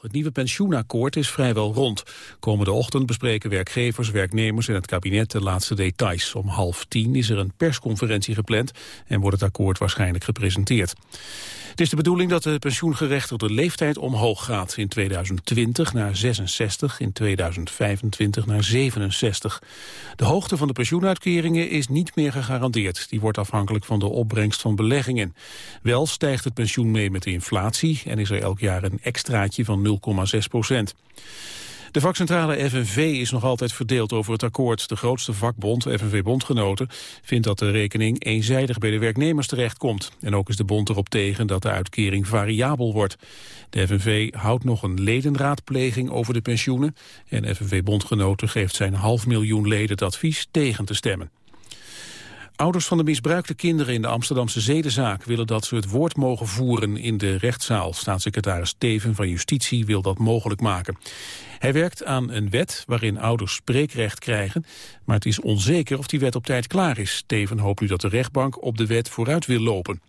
Het nieuwe pensioenakkoord is vrijwel rond. Komende ochtend bespreken werkgevers, werknemers en het kabinet de laatste details. Om half tien is er een persconferentie gepland en wordt het akkoord waarschijnlijk gepresenteerd. Het is de bedoeling dat de pensioengerechtigde leeftijd omhoog gaat. In 2020 naar 66, in 2025 naar 67. De hoogte van de pensioenuitkeringen is niet meer gegarandeerd. Die wordt afhankelijk van de opbrengst van beleggingen. Wel stijgt het pensioen mee met de inflatie en is er elk jaar een extraatje van 0,6 procent. De vakcentrale FNV is nog altijd verdeeld over het akkoord. De grootste vakbond, FNV-bondgenoten, vindt dat de rekening eenzijdig bij de werknemers terechtkomt. En ook is de bond erop tegen dat de uitkering variabel wordt. De FNV houdt nog een ledenraadpleging over de pensioenen. En FNV-bondgenoten geeft zijn half miljoen leden het advies tegen te stemmen. Ouders van de misbruikte kinderen in de Amsterdamse zedenzaak willen dat ze het woord mogen voeren in de rechtszaal. Staatssecretaris Steven van Justitie wil dat mogelijk maken. Hij werkt aan een wet waarin ouders spreekrecht krijgen, maar het is onzeker of die wet op tijd klaar is. Steven hoopt nu dat de rechtbank op de wet vooruit wil lopen.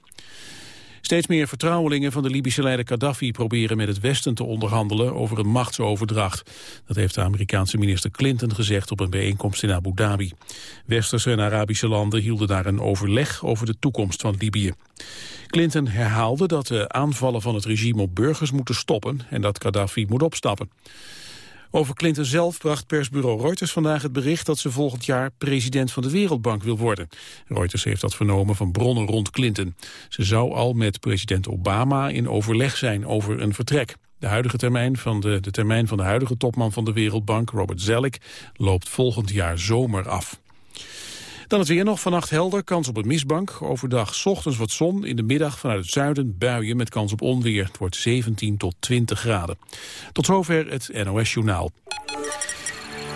Steeds meer vertrouwelingen van de Libische leider Gaddafi proberen met het Westen te onderhandelen over een machtsoverdracht. Dat heeft de Amerikaanse minister Clinton gezegd op een bijeenkomst in Abu Dhabi. Westerse en Arabische landen hielden daar een overleg over de toekomst van Libië. Clinton herhaalde dat de aanvallen van het regime op burgers moeten stoppen en dat Gaddafi moet opstappen. Over Clinton zelf bracht persbureau Reuters vandaag het bericht dat ze volgend jaar president van de Wereldbank wil worden. Reuters heeft dat vernomen van bronnen rond Clinton. Ze zou al met president Obama in overleg zijn over een vertrek. De, huidige termijn van de, de termijn van de huidige topman van de Wereldbank, Robert Zellick, loopt volgend jaar zomer af. Dan het weer nog. Vannacht helder, kans op een mistbank. Overdag ochtends wat zon, in de middag vanuit het zuiden buien met kans op onweer. Het wordt 17 tot 20 graden. Tot zover het NOS Journaal.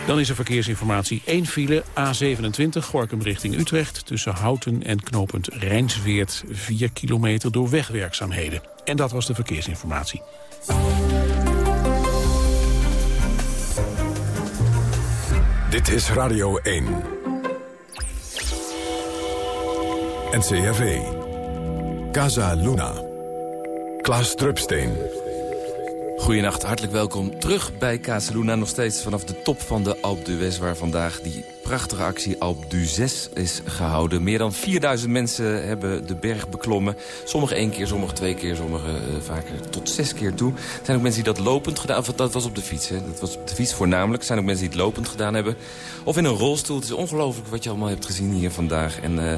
Dan is er verkeersinformatie. 1 file A27 Gorkum richting Utrecht... tussen Houten en knooppunt Rijnsweert. 4 kilometer door wegwerkzaamheden. En dat was de verkeersinformatie. Dit is Radio 1. NCRV. Casa Luna. Klaas Drupsteen. Goedenacht, hartelijk welkom terug bij Casa Luna. Nog steeds vanaf de top van de Alpe d'Huez... waar vandaag die prachtige actie Alpe d'Huez is gehouden. Meer dan 4000 mensen hebben de berg beklommen. Sommigen één keer, sommigen twee keer, sommigen uh, vaker tot zes keer toe. Er zijn ook mensen die dat lopend gedaan Of dat was op de fiets, hè. Dat was op de fiets voornamelijk. Er zijn ook mensen die het lopend gedaan hebben. Of in een rolstoel. Het is ongelooflijk wat je allemaal hebt gezien hier vandaag. En uh,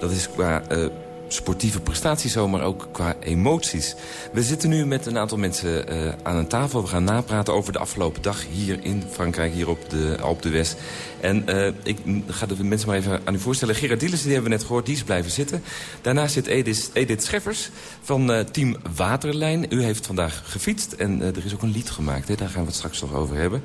dat is qua... Uh, sportieve prestaties zo, maar ook qua emoties. We zitten nu met een aantal mensen uh, aan een tafel. We gaan napraten over de afgelopen dag hier in Frankrijk, hier op de Alpe de West. En uh, ik ga de mensen maar even aan u voorstellen. Gerard Dielissen, die hebben we net gehoord, die is blijven zitten. Daarnaast zit Edith, Edith Scheffers van uh, Team Waterlijn. U heeft vandaag gefietst en er is ook een lied gemaakt. Hè? Daar gaan we het straks nog over hebben.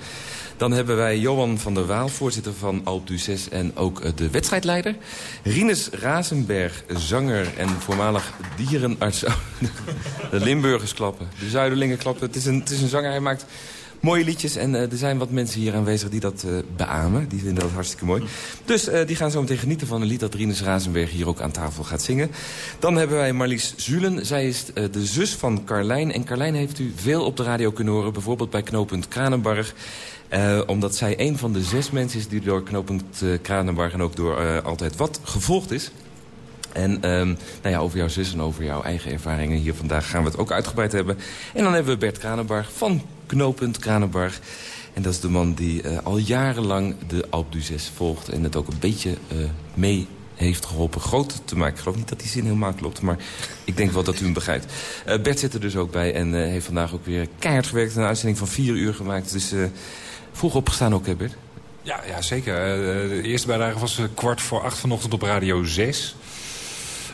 Dan hebben wij Johan van der Waal, voorzitter van Alpe d'Huez en ook de wedstrijdleider. Rinus Razenberg, zanger en voormalig dierenarts. de Limburgers klappen, de Zuiderlingen klappen. Het is een, het is een zanger, hij maakt mooie liedjes. En uh, er zijn wat mensen hier aanwezig die dat uh, beamen. Die vinden dat hartstikke mooi. Dus uh, die gaan zo meteen genieten van een lied dat Rinus Razenberg hier ook aan tafel gaat zingen. Dan hebben wij Marlies Zulen. Zij is de zus van Carlijn. En Carlijn heeft u veel op de radio kunnen horen. Bijvoorbeeld bij knooppunt Kranenbarg. Omdat zij een van de zes mensen is die door knooppunt uh, Kranenbarg en ook door Altijd Wat gevolgd is. En um, nou ja, over jouw zus en over jouw eigen ervaringen hier vandaag gaan we het ook uitgebreid hebben. En dan hebben we Bert Kranenbarg van knooppunt Kranenbarg. En dat is de man die al jarenlang de Alpe d'Huez volgt en het ook een beetje mee heeft geholpen groot te maken. Ik geloof niet dat die zin helemaal klopt, maar ik denk wel dat u hem begrijpt. Uh, Bert zit er dus ook bij en heeft vandaag ook weer keihard gewerkt. Een uitzending van vier uur gemaakt, dus vroeg opgestaan ook, hè Bert? Ja, ja zeker. de eerste bijdrage was kwart voor acht vanochtend op Radio 6.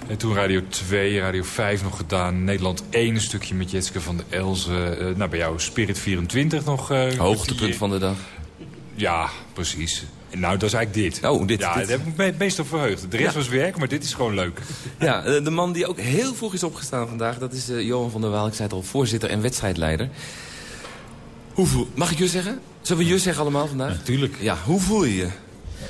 En toen Radio 2, Radio 5 nog gedaan. Nederland 1 een stukje met Jetske van der Elzen. nou, bij jou Spirit 24 nog. Hoogtepunt van de dag. Ja, precies. Nou, dat is eigenlijk dit. Oh, dit. Ja, dit. daar heb ik me het meest op verheugd. De rest ja. was werk, maar dit is gewoon leuk. Ja, de man die ook heel vroeg is opgestaan vandaag... dat is Johan van der Waal. Ik zei het al, voorzitter en wedstrijdleider. Hoe voel... Mag ik je zeggen? Zullen we je zeggen allemaal vandaag? Natuurlijk. Ja, hoe voel je je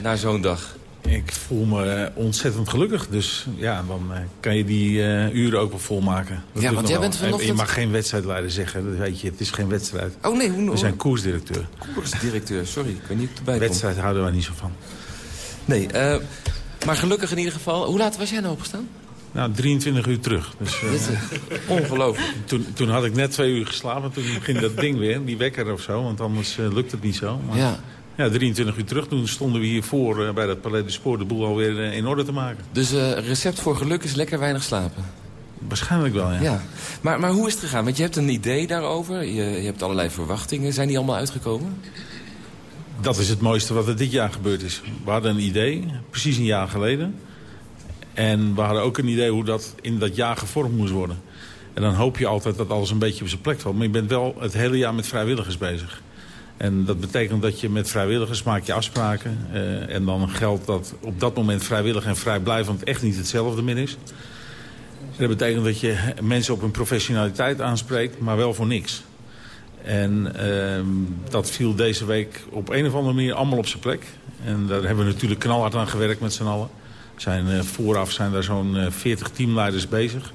na zo'n dag? Ik voel me ontzettend gelukkig. Dus ja, dan kan je die uren ook wel volmaken. Dat ja, want jij bent vanochtend... Je mag geen wedstrijdleider zeggen, dat weet je. Het is geen wedstrijd. Oh nee, hoe... We zijn koersdirecteur. Koersdirecteur, sorry. Ik weet niet of erbij Wedstrijd houden wij niet zo van. Nee, maar gelukkig in ieder geval. Hoe laat was jij nou opgestaan? Nou, 23 uur terug. Dus, uh, ongelooflijk. Toen, toen had ik net twee uur geslapen. Toen ging dat ding weer, die wekker of zo. Want anders lukt het niet zo. Maar, ja. Ja, 23 uur terug. Toen stonden we hiervoor uh, bij dat Palais de Spoor de boel alweer in orde te maken. Dus recept voor geluk is lekker weinig slapen? Waarschijnlijk wel, ja. ja. Maar, maar hoe is het gegaan? Want je hebt een idee daarover. Je, je hebt allerlei verwachtingen. Zijn die allemaal uitgekomen? Dat is het mooiste wat er dit jaar gebeurd is. We hadden een idee, precies een jaar geleden. En we hadden ook een idee hoe dat in dat jaar gevormd moest worden. En dan hoop je altijd dat alles een beetje op zijn plek valt. Maar je bent wel het hele jaar met vrijwilligers bezig. En dat betekent dat je met vrijwilligers maak je afspraken. Uh, en dan geldt dat op dat moment vrijwillig en vrijblijvend echt niet hetzelfde meer is. Dat betekent dat je mensen op hun professionaliteit aanspreekt, maar wel voor niks. En uh, dat viel deze week op een of andere manier allemaal op zijn plek. En daar hebben we natuurlijk knalhard aan gewerkt met z'n allen. Zijn, uh, vooraf zijn daar zo'n uh, 40 teamleiders bezig.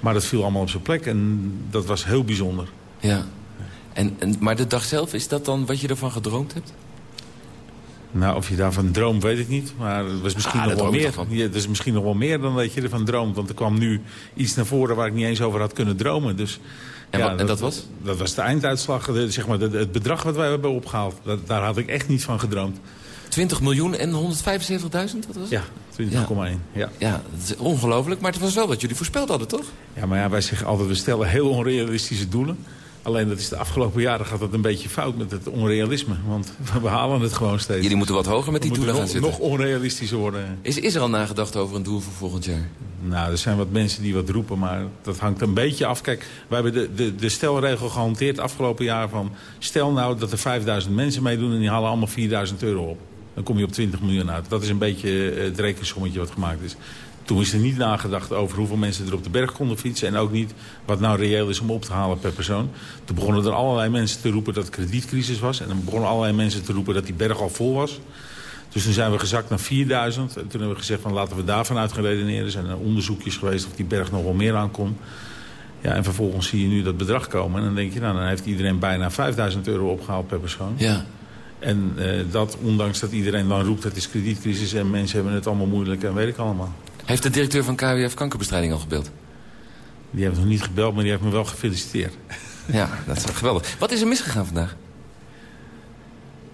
Maar dat viel allemaal op zijn plek en dat was heel bijzonder. Ja. En, en, maar de dag zelf, is dat dan wat je ervan gedroomd hebt? Nou, of je daarvan droomt, weet ik niet. Maar het was misschien ah, nog wel meer. Ja, het is misschien nog wel meer dan dat je ervan droomt. Want er kwam nu iets naar voren waar ik niet eens over had kunnen dromen. Dus, en, ja, wat, en dat, was? Dat was de einduitslag. De, zeg maar, het bedrag wat wij hebben opgehaald. Dat, daar had ik echt niet van gedroomd. 20 miljoen en 175.000, wat was Ja, 20,1. Ja. ja, dat is ongelooflijk. Maar het was wel wat jullie voorspeld hadden, toch? Ja, maar ja, wij zeggen altijd, we stellen heel onrealistische doelen. Alleen dat is de afgelopen jaren gaat het een beetje fout met het onrealisme. Want we halen het gewoon steeds. Jullie moeten wat hoger met die doelen gaan zitten. nog onrealistischer worden. Is, is er al nagedacht over een doel voor volgend jaar? Nou, er zijn wat mensen die wat roepen, maar dat hangt een beetje af. Kijk, we hebben de, de, de stelregel gehanteerd afgelopen jaar van... stel nou dat er 5000 mensen meedoen en die halen allemaal 4000 euro op. Dan kom je op 20 miljoen uit. Dat is een beetje eh, het rekensommetje wat gemaakt is. Toen is er niet nagedacht over hoeveel mensen er op de berg konden fietsen... en ook niet wat nou reëel is om op te halen per persoon. Toen begonnen er allerlei mensen te roepen dat het kredietcrisis was... en dan begonnen allerlei mensen te roepen dat die berg al vol was. Dus toen zijn we gezakt naar 4000. En toen hebben we gezegd van laten we daarvan uit gaan redeneren. Er zijn onderzoekjes geweest of die berg nog wel meer aankomt. Ja, en vervolgens zie je nu dat bedrag komen. En dan denk je, nou, dan heeft iedereen bijna 5000 euro opgehaald per persoon. Ja. En uh, dat ondanks dat iedereen dan roept het is kredietcrisis en mensen hebben het allemaal moeilijk en weet ik allemaal. Heeft de directeur van KWF kankerbestrijding al gebeld? Die heeft nog niet gebeld, maar die heeft me wel gefeliciteerd. Ja, dat is geweldig. Wat is er misgegaan vandaag?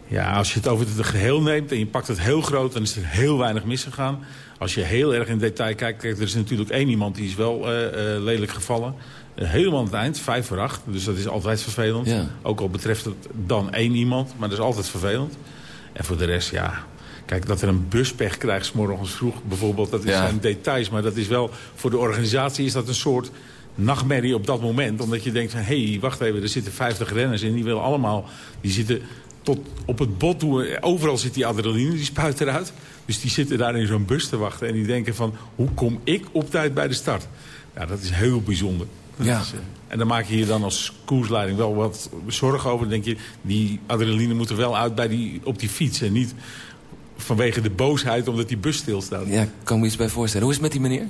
Ja, als je het over het geheel neemt en je pakt het heel groot... dan is er heel weinig misgegaan. Als je heel erg in detail kijkt... er is natuurlijk één iemand die is wel uh, uh, lelijk gevallen. Uh, helemaal aan het eind, vijf voor acht. Dus dat is altijd vervelend. Ja. Ook al betreft het dan één iemand, maar dat is altijd vervelend. En voor de rest, ja... Kijk, dat er een buspech krijgt s morgens vroeg bijvoorbeeld... dat ja. zijn details, maar dat is wel... voor de organisatie is dat een soort nachtmerrie op dat moment. Omdat je denkt van, hé, hey, wacht even, er zitten 50 renners in. Die willen allemaal, die zitten tot op het bot toe. Overal zit die adrenaline, die spuit eruit. Dus die zitten daar in zo'n bus te wachten. En die denken van, hoe kom ik op tijd bij de start? Ja, dat is heel bijzonder. Ja. Is, uh, en dan maak je je dan als koersleiding wel wat zorgen over. Dan denk je, die adrenaline moet er wel uit bij die, op die fiets. En niet vanwege de boosheid omdat die bus stilstaat. Ja, kan me iets bij voorstellen. Hoe is het met die meneer?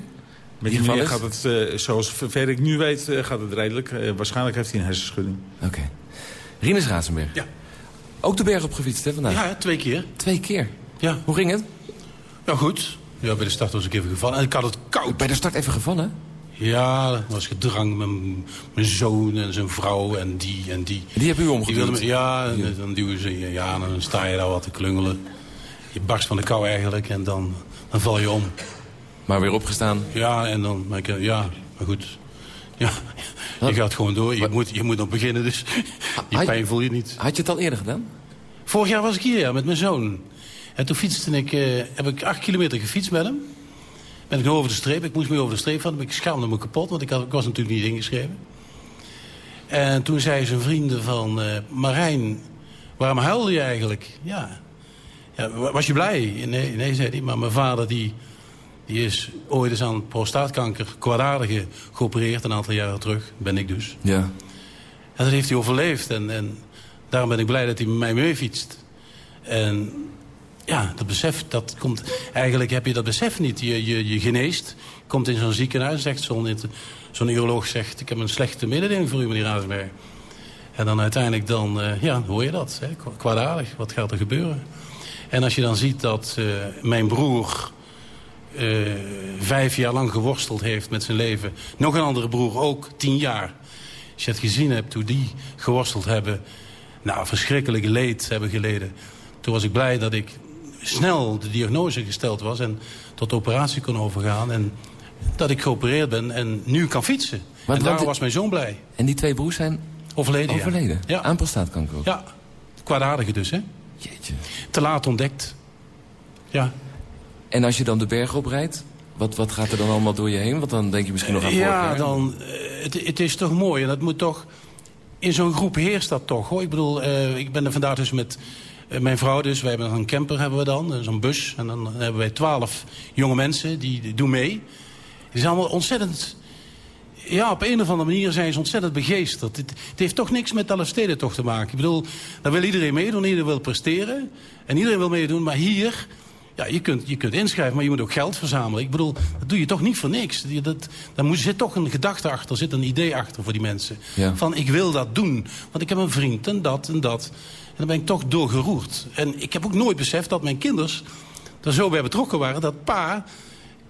Met die meneer gaat het, uh, zoals ver ik nu weet, uh, gaat het redelijk. Uh, waarschijnlijk heeft hij een hersenschudding. Oké. Okay. Rinus Razenberg. Ja. Ook de berg op gefietst, hè, vandaag? Ja, twee keer. Twee keer? Ja. Hoe ging het? Ja, goed. Ja, bij de start was ik even gevallen. En ik had het koud. Bij de start even gevallen? Ja, er was gedrang met mijn zoon en zijn vrouw en die en die. Die hebben u omgeduwd? Ja, en dan duwen ze je ja, dan sta je daar wat te klungelen. Je barst van de kou eigenlijk en dan, dan val je om. Maar weer opgestaan? Ja, en dan, maar ik, ja, maar goed. Ja, je gaat gewoon door. Je moet, je moet nog beginnen, dus die had, pijn voel je niet. Had je het al eerder gedaan? Vorig jaar was ik hier, ja, met mijn zoon. En toen fietste ik, uh, heb ik acht kilometer gefietst met hem. Ben ik nog over de streep. Ik moest me over de streep van. Ik schaamde me kapot, want ik, had, ik was natuurlijk niet ingeschreven. En toen zei zijn vrienden van... Uh, Marijn, waarom huilde je eigenlijk? Ja. Was je blij? Nee, nee, zei hij. Maar mijn vader die, die is ooit eens aan prostaatkanker kwaadaardige geopereerd. Een aantal jaren terug. Ben ik dus. Ja. En dat heeft hij overleefd. En, en daarom ben ik blij dat hij met mij mee fietst. En ja, dat besef, dat komt... Eigenlijk heb je dat besef niet. Je, je, je geneest, komt in zo'n ziekenhuis, zegt zo'n zo'n uroloog zegt... ik heb een slechte mededeling voor u, meneer Razensberg. En dan uiteindelijk dan, uh, ja, hoor je dat. Hè? Kwaadaardig, wat gaat er gebeuren? En als je dan ziet dat uh, mijn broer... Uh, vijf jaar lang geworsteld heeft met zijn leven. Nog een andere broer ook, tien jaar. Als je het gezien hebt hoe die geworsteld hebben... nou, verschrikkelijk leed hebben geleden. Toen was ik blij dat ik snel de diagnose gesteld was... en tot operatie kon overgaan. En dat ik geopereerd ben en nu kan fietsen. Want, en daar was mijn zoon blij. En die twee broers zijn overleden? Overleden? Ja. Aan prostaatkanker ook? Ja, kwaadaardige dus, hè? Jeetje. Te laat ontdekt. Ja. En als je dan de berg oprijdt, wat, wat gaat er dan allemaal door je heen? Want dan denk je misschien nog aan vorig Ja, dan, uh, het, het is toch mooi. En dat moet toch... In zo'n groep heerst dat toch, hoor. Ik bedoel, uh, ik ben er vandaag dus met uh, mijn vrouw dus. Wij hebben een camper, hebben we dan. Zo'n bus. En dan hebben wij twaalf jonge mensen, die, die doen mee. Het is allemaal ontzettend... Ja, op een of andere manier zijn ze ontzettend begeesterd. Het, het heeft toch niks met toch te maken. Ik bedoel, daar wil iedereen meedoen, iedereen wil presteren. En iedereen wil meedoen, maar hier... Ja, je kunt, je kunt inschrijven, maar je moet ook geld verzamelen. Ik bedoel, dat doe je toch niet voor niks. Dat, daar moet, zit toch een gedachte achter, zit een idee achter voor die mensen. Ja. Van, ik wil dat doen, want ik heb een vriend en dat en dat. En dan ben ik toch doorgeroerd. En ik heb ook nooit beseft dat mijn kinders er zo bij betrokken waren... dat pa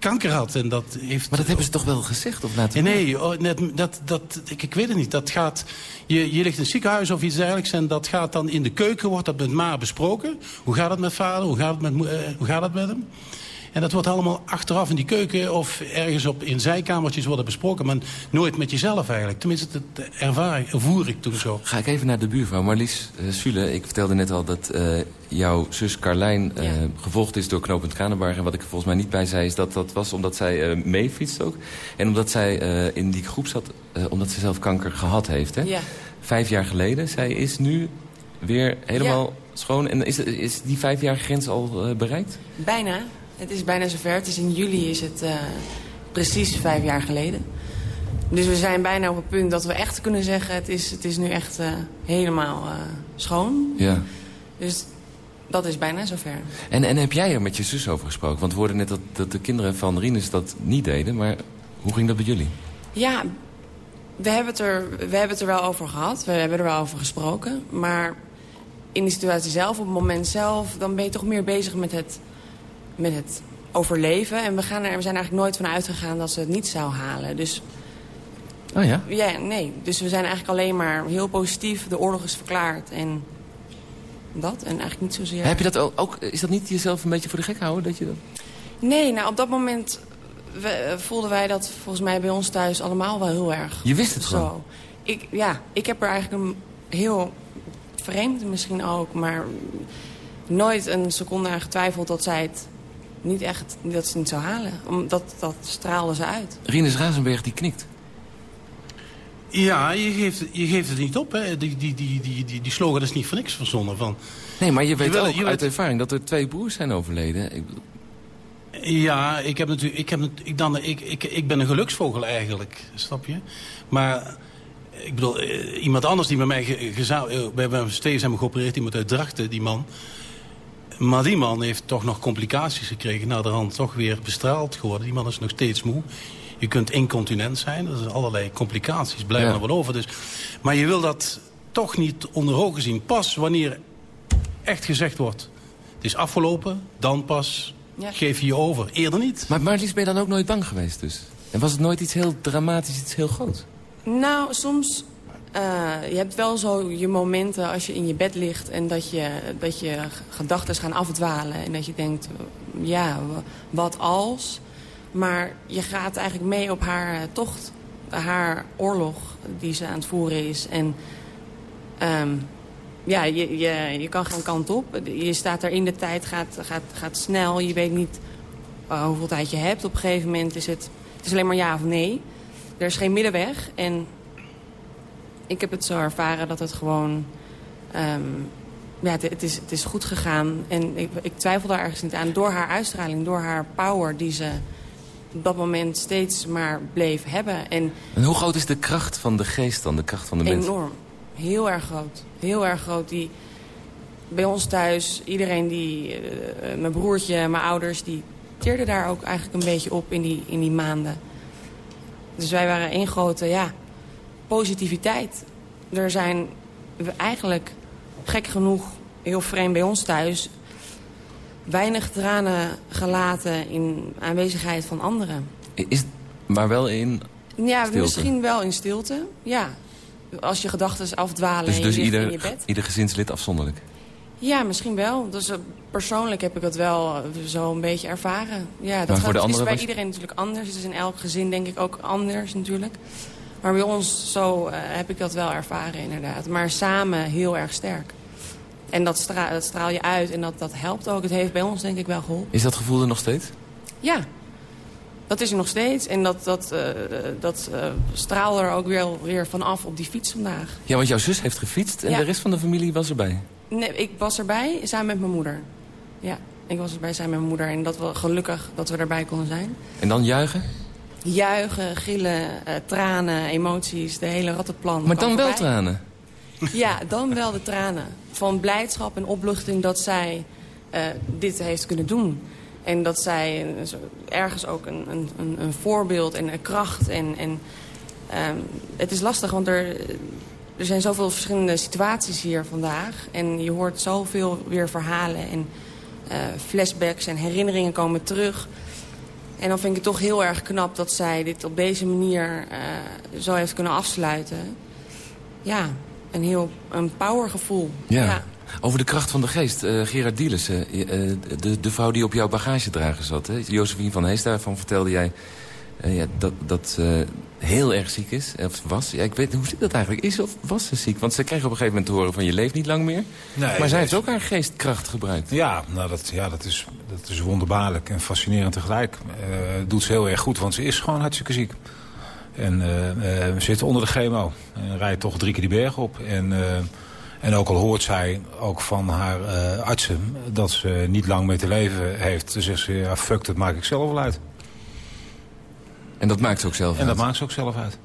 kanker had. En dat heeft maar dat hebben ze toch wel gezegd of laten Nee, oh, net, dat, dat, ik, ik weet het niet. Dat gaat, je, je ligt in het ziekenhuis of iets dergelijks... en dat gaat dan in de keuken, wordt dat met ma besproken. Hoe gaat het met vader? Hoe gaat het met, uh, hoe gaat het met hem? En dat wordt allemaal achteraf in die keuken of ergens op, in zijkamertjes worden besproken. Maar nooit met jezelf eigenlijk. Tenminste, dat ervaar, ervoer ik toen zo. Ga ik even naar de buurvrouw. Marlies uh, Sule, ik vertelde net al dat uh, jouw zus Carlijn uh, ja. gevolgd is door knooppunt Kranenbarg. En wat ik er volgens mij niet bij zei is dat dat was omdat zij mee fietst ook. En omdat zij in die groep zat, omdat ze zelf kanker gehad heeft. Hè? Ja. Vijf jaar geleden. Zij is nu weer helemaal ja. schoon. En is, is die vijfjarige grens al bereikt? Bijna. Het is bijna zover. Het is in juli is het uh, precies vijf jaar geleden. Dus we zijn bijna op het punt dat we echt kunnen zeggen... het is, het is nu echt uh, helemaal uh, schoon. Ja. Dus dat is bijna zover. En, en heb jij er met je zus over gesproken? Want we hoorden net dat, dat de kinderen van Rinus dat niet deden. Maar hoe ging dat bij jullie? Ja, we hebben, het er, we hebben het er wel over gehad. We hebben er wel over gesproken. Maar in de situatie zelf, op het moment zelf... dan ben je toch meer bezig met het met het overleven. En we, gaan er, we zijn eigenlijk nooit van uitgegaan dat ze het niet zou halen. Dus, oh ja? Ja, nee. Dus we zijn eigenlijk alleen maar heel positief. De oorlog is verklaard en dat. En eigenlijk niet zozeer... Heb je dat ook, ook, is dat niet jezelf een beetje voor de gek houden? Dat je dat... Nee, nou op dat moment we, voelden wij dat volgens mij bij ons thuis allemaal wel heel erg. Je wist het zo. Ik, ja, ik heb er eigenlijk een heel vreemd misschien ook, maar nooit een seconde aan getwijfeld dat zij het niet echt dat ze het niet zou halen. Omdat dat straalde ze uit. Rinus Razenberg die knikt. Ja, je geeft, je geeft het niet op. Hè. Die, die, die, die, die, die slogan is niet voor niks verzonnen. Van, nee, maar je weet je wel, ook je uit weet... ervaring dat er twee broers zijn overleden. Ik... Ja, ik, heb natuurlijk, ik, heb, ik, dan, ik, ik, ik ben een geluksvogel eigenlijk, snap je? Maar ik bedoel, iemand anders die bij mij... Geza bij, bij steeds hebben geopereerd, iemand uit Drachten, die man... Maar die man heeft toch nog complicaties gekregen. Na de hand toch weer bestraald geworden. Die man is nog steeds moe. Je kunt incontinent zijn. Er zijn allerlei complicaties. Blijven ja. er wel over. Dus. Maar je wil dat toch niet onder ogen zien. Pas wanneer echt gezegd wordt... het is afgelopen, dan pas ja. geef je je over. Eerder niet. Maar Marlies, ben je dan ook nooit bang geweest dus? En was het nooit iets heel dramatisch, iets heel groots? Nou, soms uh, je hebt wel zo je momenten als je in je bed ligt... en dat je, dat je gedachten gaan afdwalen. En dat je denkt, ja, wat als? Maar je gaat eigenlijk mee op haar tocht. Haar oorlog die ze aan het voeren is. En um, ja, je, je, je kan geen kant op. Je staat er in de tijd, gaat, gaat, gaat snel. Je weet niet uh, hoeveel tijd je hebt. Op een gegeven moment is het, het is alleen maar ja of nee. Er is geen middenweg. En ik heb het zo ervaren dat het gewoon... Um, ja, het, het, is, het is goed gegaan. En ik, ik twijfel daar ergens niet aan. Door haar uitstraling, door haar power die ze op dat moment steeds maar bleef hebben. En, en hoe groot is de kracht van de geest dan, de kracht van de mens? Enorm. Heel erg groot. Heel erg groot. Die, bij ons thuis, iedereen die... eh, mijn broertje, mijn ouders, die teerden daar ook eigenlijk een beetje op in die, in die maanden. Dus wij waren één grote, ja, positiviteit. Er zijn we eigenlijk, gek genoeg, heel vreemd bij ons thuis... weinig tranen gelaten in aanwezigheid van anderen. Is, maar wel in... Ja, Stilte. misschien wel in stilte, ja. Als je gedachten afdwalen Dus, en dus je in je ieder, bed. ieder gezinslid afzonderlijk? Ja, misschien wel. Dus eh, persoonlijk heb ik dat wel eh, zo een beetje ervaren. Ja, dat gaat, is anderen bij was- iedereen natuurlijk anders. Het is in elk gezin denk ik ook anders natuurlijk. Maar bij ons zo eh, heb ik dat wel ervaren inderdaad. Maar samen heel erg sterk. En dat, stra dat straal je uit en dat, dat helpt ook. Het heeft bij ons denk ik wel geholpen. Is dat gevoel er nog steeds? Ja, dat is er nog steeds. En dat, dat, eh, dat eh, straalt er ook weer, weer vanaf op die fiets vandaag. Ja, want jouw zus heeft gefietst en Ja. de rest van de familie was erbij. Nee, ik was erbij samen met mijn moeder. Ja, ik was erbij samen met mijn moeder. En dat we gelukkig dat we erbij konden zijn. En dan juichen? Juichen, gillen, eh, tranen, emoties, de hele rattenplan. Maar dan wel tranen. Ja, dan wel de tranen. Van blijdschap en opluchting dat zij eh, dit heeft kunnen doen. En dat zij ergens ook een, een, een, een voorbeeld en een kracht. En, en, ehm, het is lastig, want er, er zijn zoveel verschillende situaties hier vandaag. En je hoort zoveel weer verhalen en eh, flashbacks en herinneringen komen terug. En dan vind ik het toch heel erg knap dat zij dit op deze manier eh, zo heeft kunnen afsluiten. Ja, een heel een powergevoel. Ja. Over de kracht van de geest. eh, Gerard Dielissen, eh, de, de vrouw die op jouw bagagedrager zat. Hè? Josephine van Hees, daarvan vertelde jij ja, dat, dat heel erg ziek is. Of was. Ja, ik weet hoe zit dat eigenlijk. Is of was ze ziek? Want ze kreeg op een gegeven moment te horen van je leeft niet lang meer. Nee, maar zij heeft ook haar geestkracht gebruikt. Ja, nou dat, ja dat, is, dat is wonderbaarlijk en fascinerend tegelijk. Eh doet ze heel erg goed, want ze is gewoon hartstikke ziek. En eh, eh, zit onder de chemo. En rijdt toch drie keer die berg op. En, en ook al hoort zij ook van haar artsen dat ze niet lang meer te leven heeft. Dan zegt ze, ja fuck, dat maak ik zelf wel uit. En dat maakt ze ook zelf En dat uit. maakt ze ook zelf uit.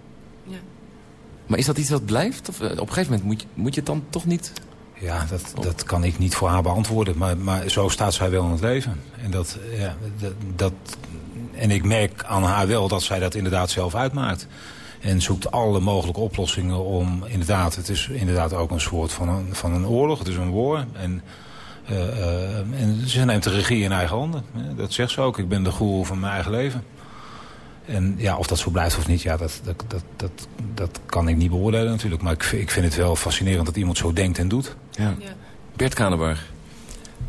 Maar is dat iets dat blijft? Of, eh, op een gegeven moment moet je, moet je het dan toch niet... Ja, dat, dat kan ik niet voor haar beantwoorden. Maar, maar zo staat zij wel in het leven. En, dat, ja, dat, dat, en ik merk aan haar wel dat zij dat inderdaad zelf uitmaakt. En zoekt alle mogelijke oplossingen om inderdaad... Het is inderdaad ook een soort van een, van een oorlog. Het is een war. En, eh, eh, en ze neemt de regie in eigen handen. Dat zegt ze ook. Ik ben de goeroe van mijn eigen leven. En ja, of dat zo blijft of niet, ja, dat, dat, dat, dat, dat kan ik niet beoordelen natuurlijk. Maar ik, vind- ik vind het wel fascinerend dat iemand zo denkt en doet. Ja. Bert Kranenbarg,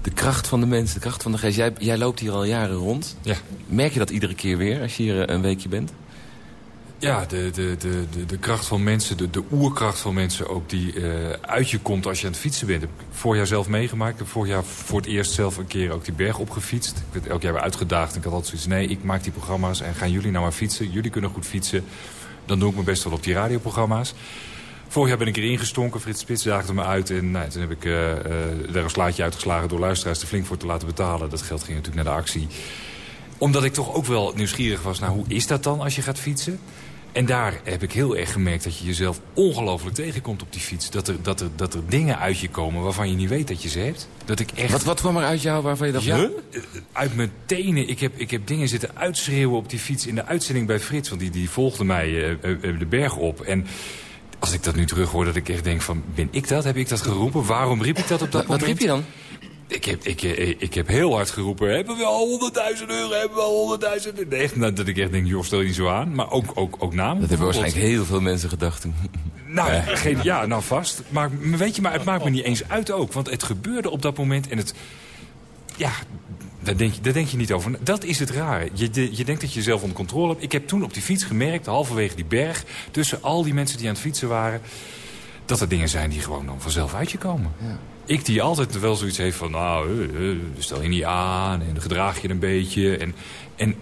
de kracht van de mens, de kracht van de geest. Jij, jij loopt hier al jaren rond. Ja. Merk je dat iedere keer weer als je hier eh, een weekje bent? Ja, de, de, de, de, kracht van mensen, de, de oerkracht van mensen ook die eh, uit je komt als je aan het fietsen bent. Heb ik vorig jaar zelf meegemaakt. Ik heb vorig jaar voor het eerst zelf een keer ook die berg opgefietst. Ik werd elk jaar weer uitgedaagd. En ik had altijd zoiets, nee, ik maak die programma's en gaan jullie nou maar fietsen. Jullie kunnen goed fietsen. Dan doe ik mijn best wel op die radioprogramma's. Vorig jaar ben ik erin gestonken. Frits Spits daagde me uit. En nou, toen heb ik eh, eh, daar een slaatje uitgeslagen door luisteraars er flink voor te laten betalen. Dat geld ging natuurlijk naar de actie omdat ik toch ook wel nieuwsgierig was naar hoe is dat dan als je gaat fietsen. En daar heb ik heel erg gemerkt dat je jezelf ongelooflijk tegenkomt op die fiets. Dat er, dat, er, dat er dingen uit je komen waarvan je niet weet dat je ze hebt. Dat ik echt... Wat, wat kwam er uit jou waarvan je dacht... Ja, huh? eh, uit mijn tenen. Ik heb, ik heb dingen zitten uitschreeuwen op die fiets in de uitzending bij Frits. Want die, die volgde mij eh, eh, de berg op. En als ik dat nu terug hoor, dat ik echt denk van... Ben ik dat? Heb ik dat geroepen? Waarom riep ik dat op dat Wat, wat moment? riep je dan? Ik heb, ik, eh, ik heb heel hard geroepen, hebben we al 100.000 euro, hebben we al 100.000 Echt, nou, dat ik echt denk, joh, stel je niet zo aan. Maar ook, ook, ook namen. Dat hebben waarschijnlijk heel veel mensen gedacht. toen. Nou, geen, ja, nou vast. Maar weet je, maar het maakt me niet eens uit ook. Want het gebeurde op dat moment en het... Ja, daar denk, je, daar denk je niet over. Dat is het rare. Je, de- je denkt dat je jezelf onder controle hebt. Ik heb toen op die fiets gemerkt, halverwege die berg... tussen al die mensen die aan het fietsen waren... dat er dingen zijn die gewoon dan vanzelf uit je komen. Ik die altijd wel zoiets heeft van... nou, eh, eh, stel je niet aan en gedraag je een beetje. En, en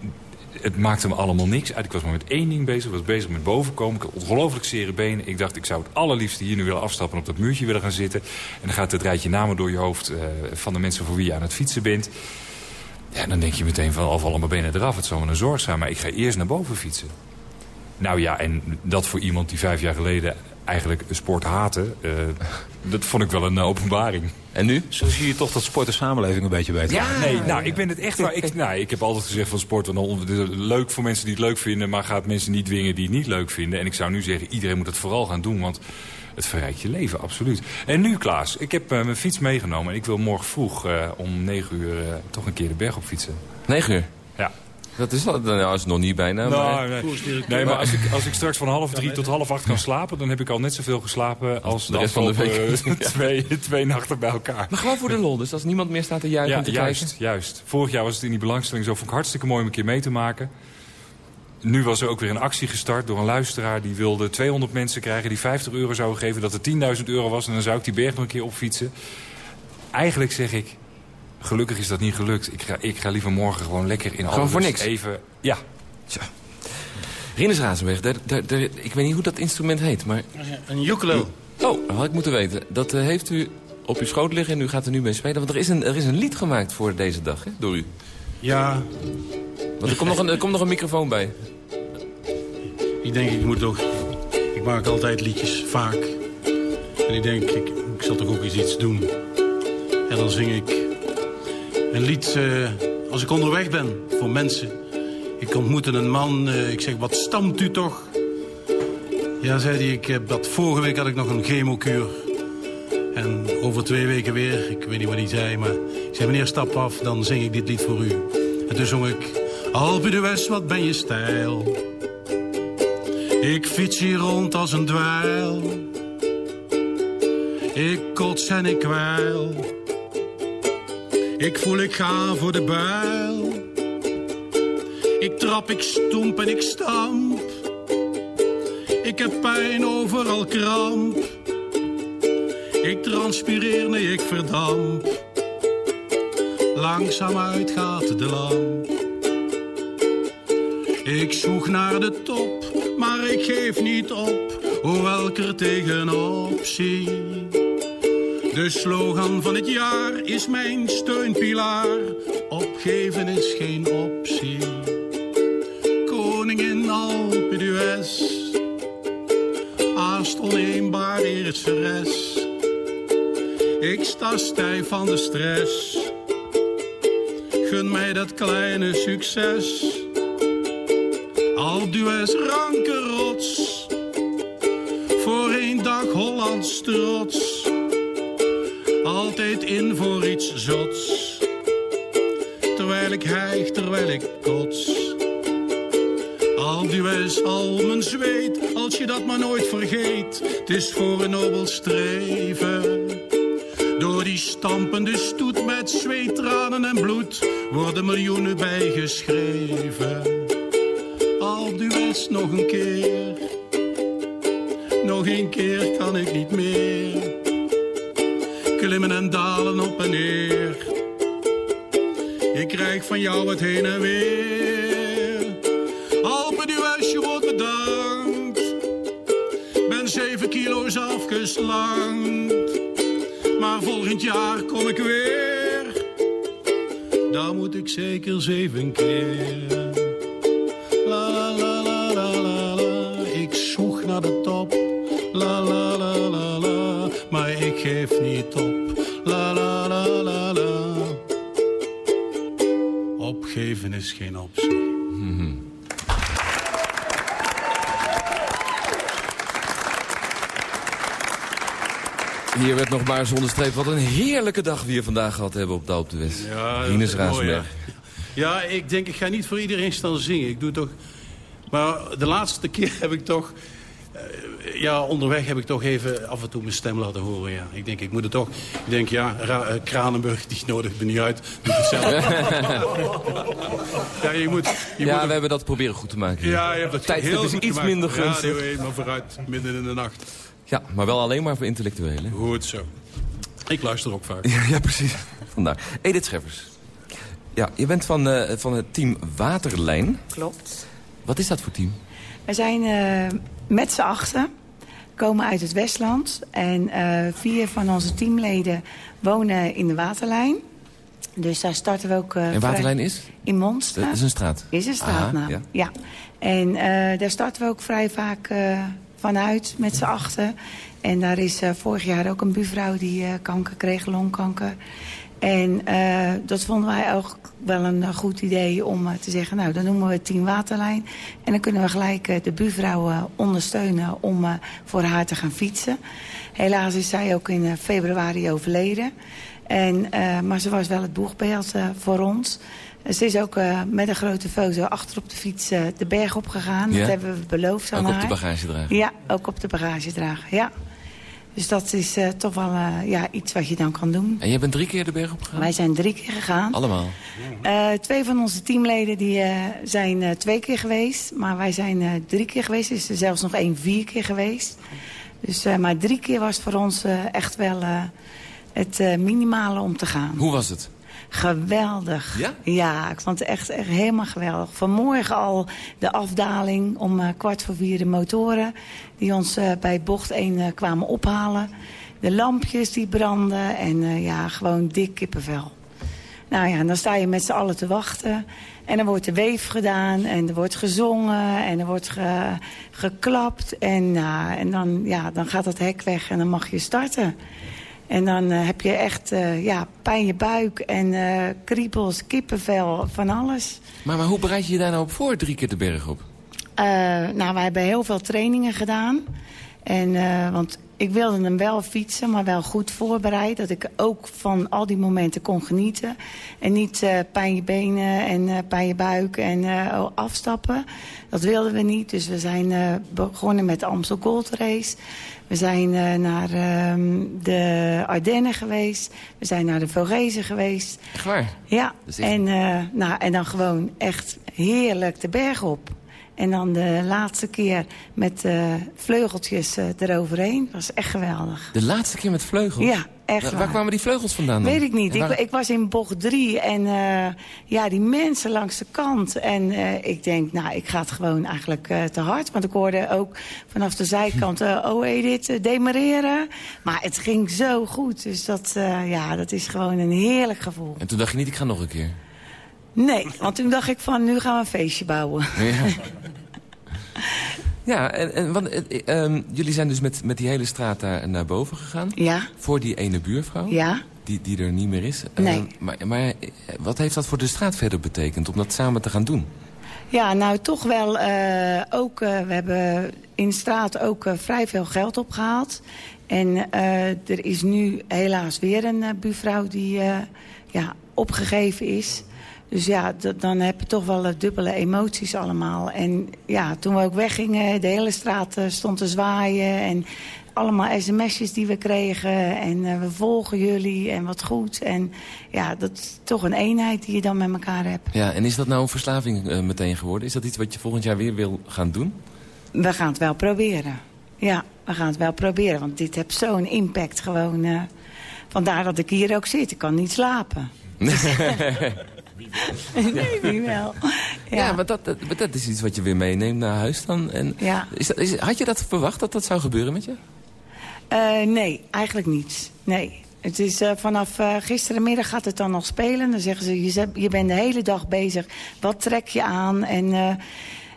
het maakte me allemaal niks uit. Ik was maar met één ding bezig. Ik was bezig met bovenkomen. Ik had ongelooflijk zere benen. Ik dacht, ik zou het allerliefste hier nu willen afstappen... en op dat muurtje willen gaan zitten. En dan gaat het rijtje namen door je hoofd... eh, van de mensen voor wie je aan het fietsen bent. Ja, dan denk je meteen van, al vallen mijn benen eraf. Het zal me een zorg zijn, maar ik ga eerst naar boven fietsen. Nou ja, en dat voor iemand die vijf jaar geleden eigenlijk sport haatte... Uh, dat vond ik wel een openbaring. En nu? Zo zie je toch dat sport de samenleving een beetje beter Ja, nee, nou, ik ben het echt waar. Ik, nou, ik heb altijd gezegd van sport, leuk voor mensen die het leuk vinden... maar gaat mensen niet dwingen die het niet leuk vinden. En ik zou nu zeggen, iedereen moet het vooral gaan doen, want het verrijkt je leven, absoluut. En nu, Klaas, ik heb uh, mijn fiets meegenomen... en ik wil morgen vroeg uh, om negen uur uh, toch een keer de berg op fietsen. 9 uur? Ja. Dat is, nou, is nog niet bijna. Nou, maar... nee. nee, maar als ik, als ik straks van half drie tot half acht kan slapen... dan heb ik al net zoveel geslapen als de, de rest van de week. twee, twee nachten bij elkaar. Maar gewoon voor de lol, dus als niemand meer staat te juichen ja, te juist, kijken? juist. Vorig jaar was het in die belangstelling zo. Vond ik hartstikke mooi om een keer mee te maken. Nu was er ook weer een actie gestart door een luisteraar. Die wilde 200 mensen krijgen die 50 euro zouden geven. Dat het 10.000 euro was en dan zou ik die berg nog een keer opfietsen. Eigenlijk zeg ik, gelukkig is dat niet gelukt. Ik ga, ik ga liever morgen gewoon lekker in Gewoon voor niks? Even, ja. Tja. Rinus Razenberg, daar, daar, daar, ik weet niet hoe dat instrument heet, maar... Een ukulele. Oh, dat had ik moeten weten. Dat uh, heeft u op uw schoot liggen en u gaat er nu mee spelen. Want er is een, er is een lied gemaakt voor deze dag, hè, door u. Ja. Want er komt nog een, er komt nog een microfoon bij. Ik denk, ik moet toch... Ik maak altijd liedjes, vaak. En ik denk, ik, ik zal toch ook eens iets doen. En dan zing ik een lied uh, als ik onderweg ben voor mensen. Ik ontmoette een man, uh, ik zeg, wat stamt u toch? Ja, zei hij, ik heb dat vorige week had ik nog een chemokuur. En over twee weken weer, ik weet niet wat hij zei, maar ik zei, meneer, stap af, dan zing ik dit lied voor u. En toen zong ik, Alpe de West, wat ben je stijl. Ik fiets hier rond als een dweil. Ik kots en ik kwijl. Ik voel ik ga voor de buil. Ik trap, ik stoemp en ik stamp. Ik heb pijn overal kramp. Ik transpireer, nee ik verdamp. Langzaam uit gaat de lamp. Ik zoek naar de top, maar ik geef niet op, hoewel ik er tegenop zie. De slogan van het jaar is mijn steunpilaar, opgeven is geen optie. Koningin Alpe d'Huez, haast onneembaar eersteres. Ik sta stijf van de stress, gun mij dat kleine succes. Aldues ranke rots, voor één dag Hollands trots. Altijd in voor iets zots, terwijl ik hijg, terwijl ik kots. Aldues al mijn zweet, als je dat maar nooit vergeet. Het is voor een nobel streven. Door die stampende stoet met zweet, tranen en bloed worden miljoenen bijgeschreven. Aldues nog een keer. Nog een keer kan ik niet meer. Klimmen en dalen op en neer. Ik krijg van jou het heen en weer. Alpedues, je wordt bedankt. Ben zeven kilo's afgeslankt. Maar volgend jaar kom ik weer. Dan moet ik zeker zeven keer. La la la la la la. Ik zoek naar de top. La la la la la. Maar ik geef nog maar zonder streep. Wat een heerlijke dag we hier vandaag gehad hebben op de Alpe d'Huez. Ja, Razenberg. Ja, ik denk, ik ga niet voor iedereen staan zingen. Ik doe toch... Maar de laatste keer heb ik toch... Uh, ja, onderweg heb ik toch even af en toe mijn stem laten horen. Ja. Ik denk, ik moet het toch... Ik denk, ja, Ra uh, Kranenburg, die nodigt me niet uit. Doe het zelf. ja, je moet... Je ja, moet we hebben dat proberen goed te maken. Ja, je hebt het Tijdstip heel is iets minder gunstig. Ja, nee, maar vooruit, midden in de nacht. Ja, maar wel alleen maar voor intellectuelen. Goed zo. Ik luister ook vaak. Ja, ja precies. Vandaar. Edith Scheffers. Ja, je bent van, uh, van het team Waterlijn. Klopt. Wat is dat voor team? We zijn uh, met z'n achten. komen uit het Westland. En uh, vier van onze teamleden wonen in de Waterlijn. Dus daar starten we ook... eh, En Waterlijn is? In Monster. Dat is een straat. Is een straatnaam, Aha, ja. ja. En eh, daar starten we ook vrij vaak eh, vanuit met z'n achten. En daar is eh, vorig jaar ook een buurvrouw die eh, kanker kreeg, longkanker. En eh, dat vonden wij ook wel een goed idee om te zeggen... nou, dan noemen we het Team Waterlijn. En dan kunnen we gelijk de buurvrouw ondersteunen om voor haar te gaan fietsen. Helaas is zij ook in februari overleden. En, maar ze was wel het boegbeeld voor ons. Ze is ook eh, met een grote foto achter op de fiets eh, de berg opgegaan. Ja? Dat hebben we beloofd aan Ook op haar. de bagagedrager. Ja, ook op de bagagedrager, ja. Dus dat is eh, toch wel ja, iets wat je dan kan doen. En jij bent drie keer de berg opgegaan? Wij zijn drie keer gegaan. Allemaal? Twee van onze teamleden die, zijn twee keer geweest. Maar wij zijn drie keer geweest. Dus er is zelfs nog één vier keer geweest. Dus, maar drie keer was voor ons echt wel het minimale om te gaan. Hoe was het? Geweldig. Ja? Ja, ik vond het echt, echt helemaal geweldig. Vanmorgen al de afdaling om eh, kwart voor vier de motoren... die ons eh, bij bocht 1 eh, kwamen ophalen. De lampjes die branden en ja, gewoon dik kippenvel. Nou ja, en dan sta je met z'n allen te wachten. En dan wordt de weef gedaan en er wordt gezongen en er wordt ge- geklapt. En, nou, en dan, ja, dan gaat dat hek weg en dan mag je starten. En dan eh, heb je echt eh, ja, pijn in je buik en eh, kriebels, kippenvel, van alles. Maar, maar hoe bereid je je daar nou op voor, drie keer de berg op? Nou, wij hebben heel veel trainingen gedaan. En, eh, want ik wilde hem wel fietsen, maar wel goed voorbereid. Dat ik ook van al die momenten kon genieten. En niet eh pijn je benen en eh pijn je buik en eh, afstappen. Dat wilden we niet. Dus we zijn begonnen met de Amstel Gold Race. We zijn naar ehm, de Ardennen geweest. We zijn naar de Vogezen geweest. Echt waar? Ja, is en, nou, en dan gewoon echt heerlijk de berg op. En dan de laatste keer met eh, vleugeltjes eh, eroverheen. Dat was echt geweldig. De laatste keer met vleugels? Ja, echt Waar, waar. kwamen die vleugels vandaan dan? Weet ik niet. Ik, ik was in bocht drie en eh, ja, die mensen langs de kant. En ik denk, nou, ik ga het gewoon eigenlijk te hard. Want ik hoorde ook vanaf de zijkant, oh Edith, demareren. Maar het ging zo goed. Dus dat, ja, dat is gewoon een heerlijk gevoel. En toen dacht je niet, ik ga nog een keer. Nee, want toen dacht ik van, nu gaan we een feestje bouwen. Ja, ja en, en want, eh, eh, ehm, jullie zijn dus met, met die hele straat daar naar boven gegaan. Ja, Voor die ene buurvrouw. ja. Die, die er niet meer is. Nee. Ehm, maar, maar eh, wat heeft dat voor de straat verder betekend om dat samen te gaan doen? Ja, nou toch wel eh, ook, eh, we hebben in de straat ook eh, vrij veel geld opgehaald. En eh, er is nu helaas weer een eh, buurvrouw die eh, ja, opgegeven is. Dus ja, dan heb je toch wel eh, dubbele emoties allemaal. En ja, toen we ook weggingen, de hele straat eh, stond te zwaaien. En allemaal sms'jes die we kregen. En eh, we volgen jullie en wat goed. En ja, dat is toch een eenheid die je dan met elkaar hebt. Ja, en is dat nou een verslaving meteen geworden? Is dat iets wat je volgend jaar weer wil gaan doen? We gaan het wel proberen. Ja, we gaan het wel proberen. Want dit heeft zo'n impact gewoon. vandaar dat ik hier ook zit. Ik kan niet slapen. nee, wel. Ja, Ja, maar dat, dat, maar dat is iets wat je weer meeneemt naar huis dan. En Ja. is dat, is, had je dat verwacht dat dat zou gebeuren met je? Eh, nee, eigenlijk niet. Nee. Het is eh, vanaf eh, gisterenmiddag gaat het dan nog spelen. Dan zeggen ze, je, je bent de hele dag bezig. Wat trek je aan? En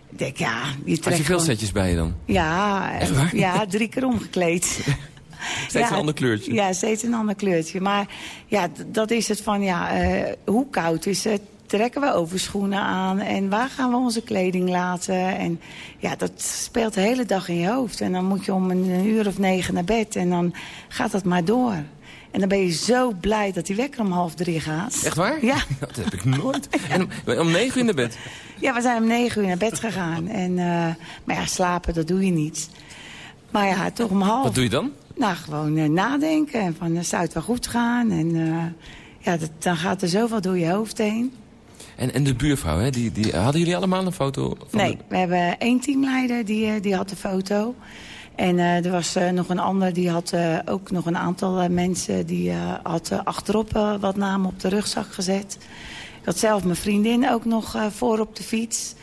denk, ja, je trekt Had je veel gewoon- setjes bij je dan? Ja, ja, drie keer omgekleed. Steeds een ander kleurtje. Ja, steeds een ander kleurtje. Maar ja, dat is het van, ja, hoe koud is het? Trekken we overschoenen aan? En waar gaan we onze kleding laten? En ja, dat speelt de hele dag in je hoofd. En dan moet je om een, uur of negen naar bed. En dan gaat dat maar door. En dan ben je zo blij dat die wekker om half drie gaat. Echt waar? Ja. Dat heb ik nooit. En om, om negen uur de bed? Ja, we zijn om negen uur naar bed gegaan. En, eh, maar ja, slapen, dat doe je niet. Maar ja, toch om half... Wat doe je dan? Nou, gewoon eh, nadenken. En van, eh, zou het wel goed gaan? En ja, dat, dan gaat er zoveel door je hoofd heen. En, en de buurvrouw, hè, die, die, hadden jullie allemaal een foto? Van nee, de- we hebben één teamleider, die, eh, die had de foto. En eh, er was eh, nog een ander, die had ook nog een aantal mensen... die had achterop wat namen op de rugzak gezet. Ik had zelf mijn vriendin ook nog voor op de fiets.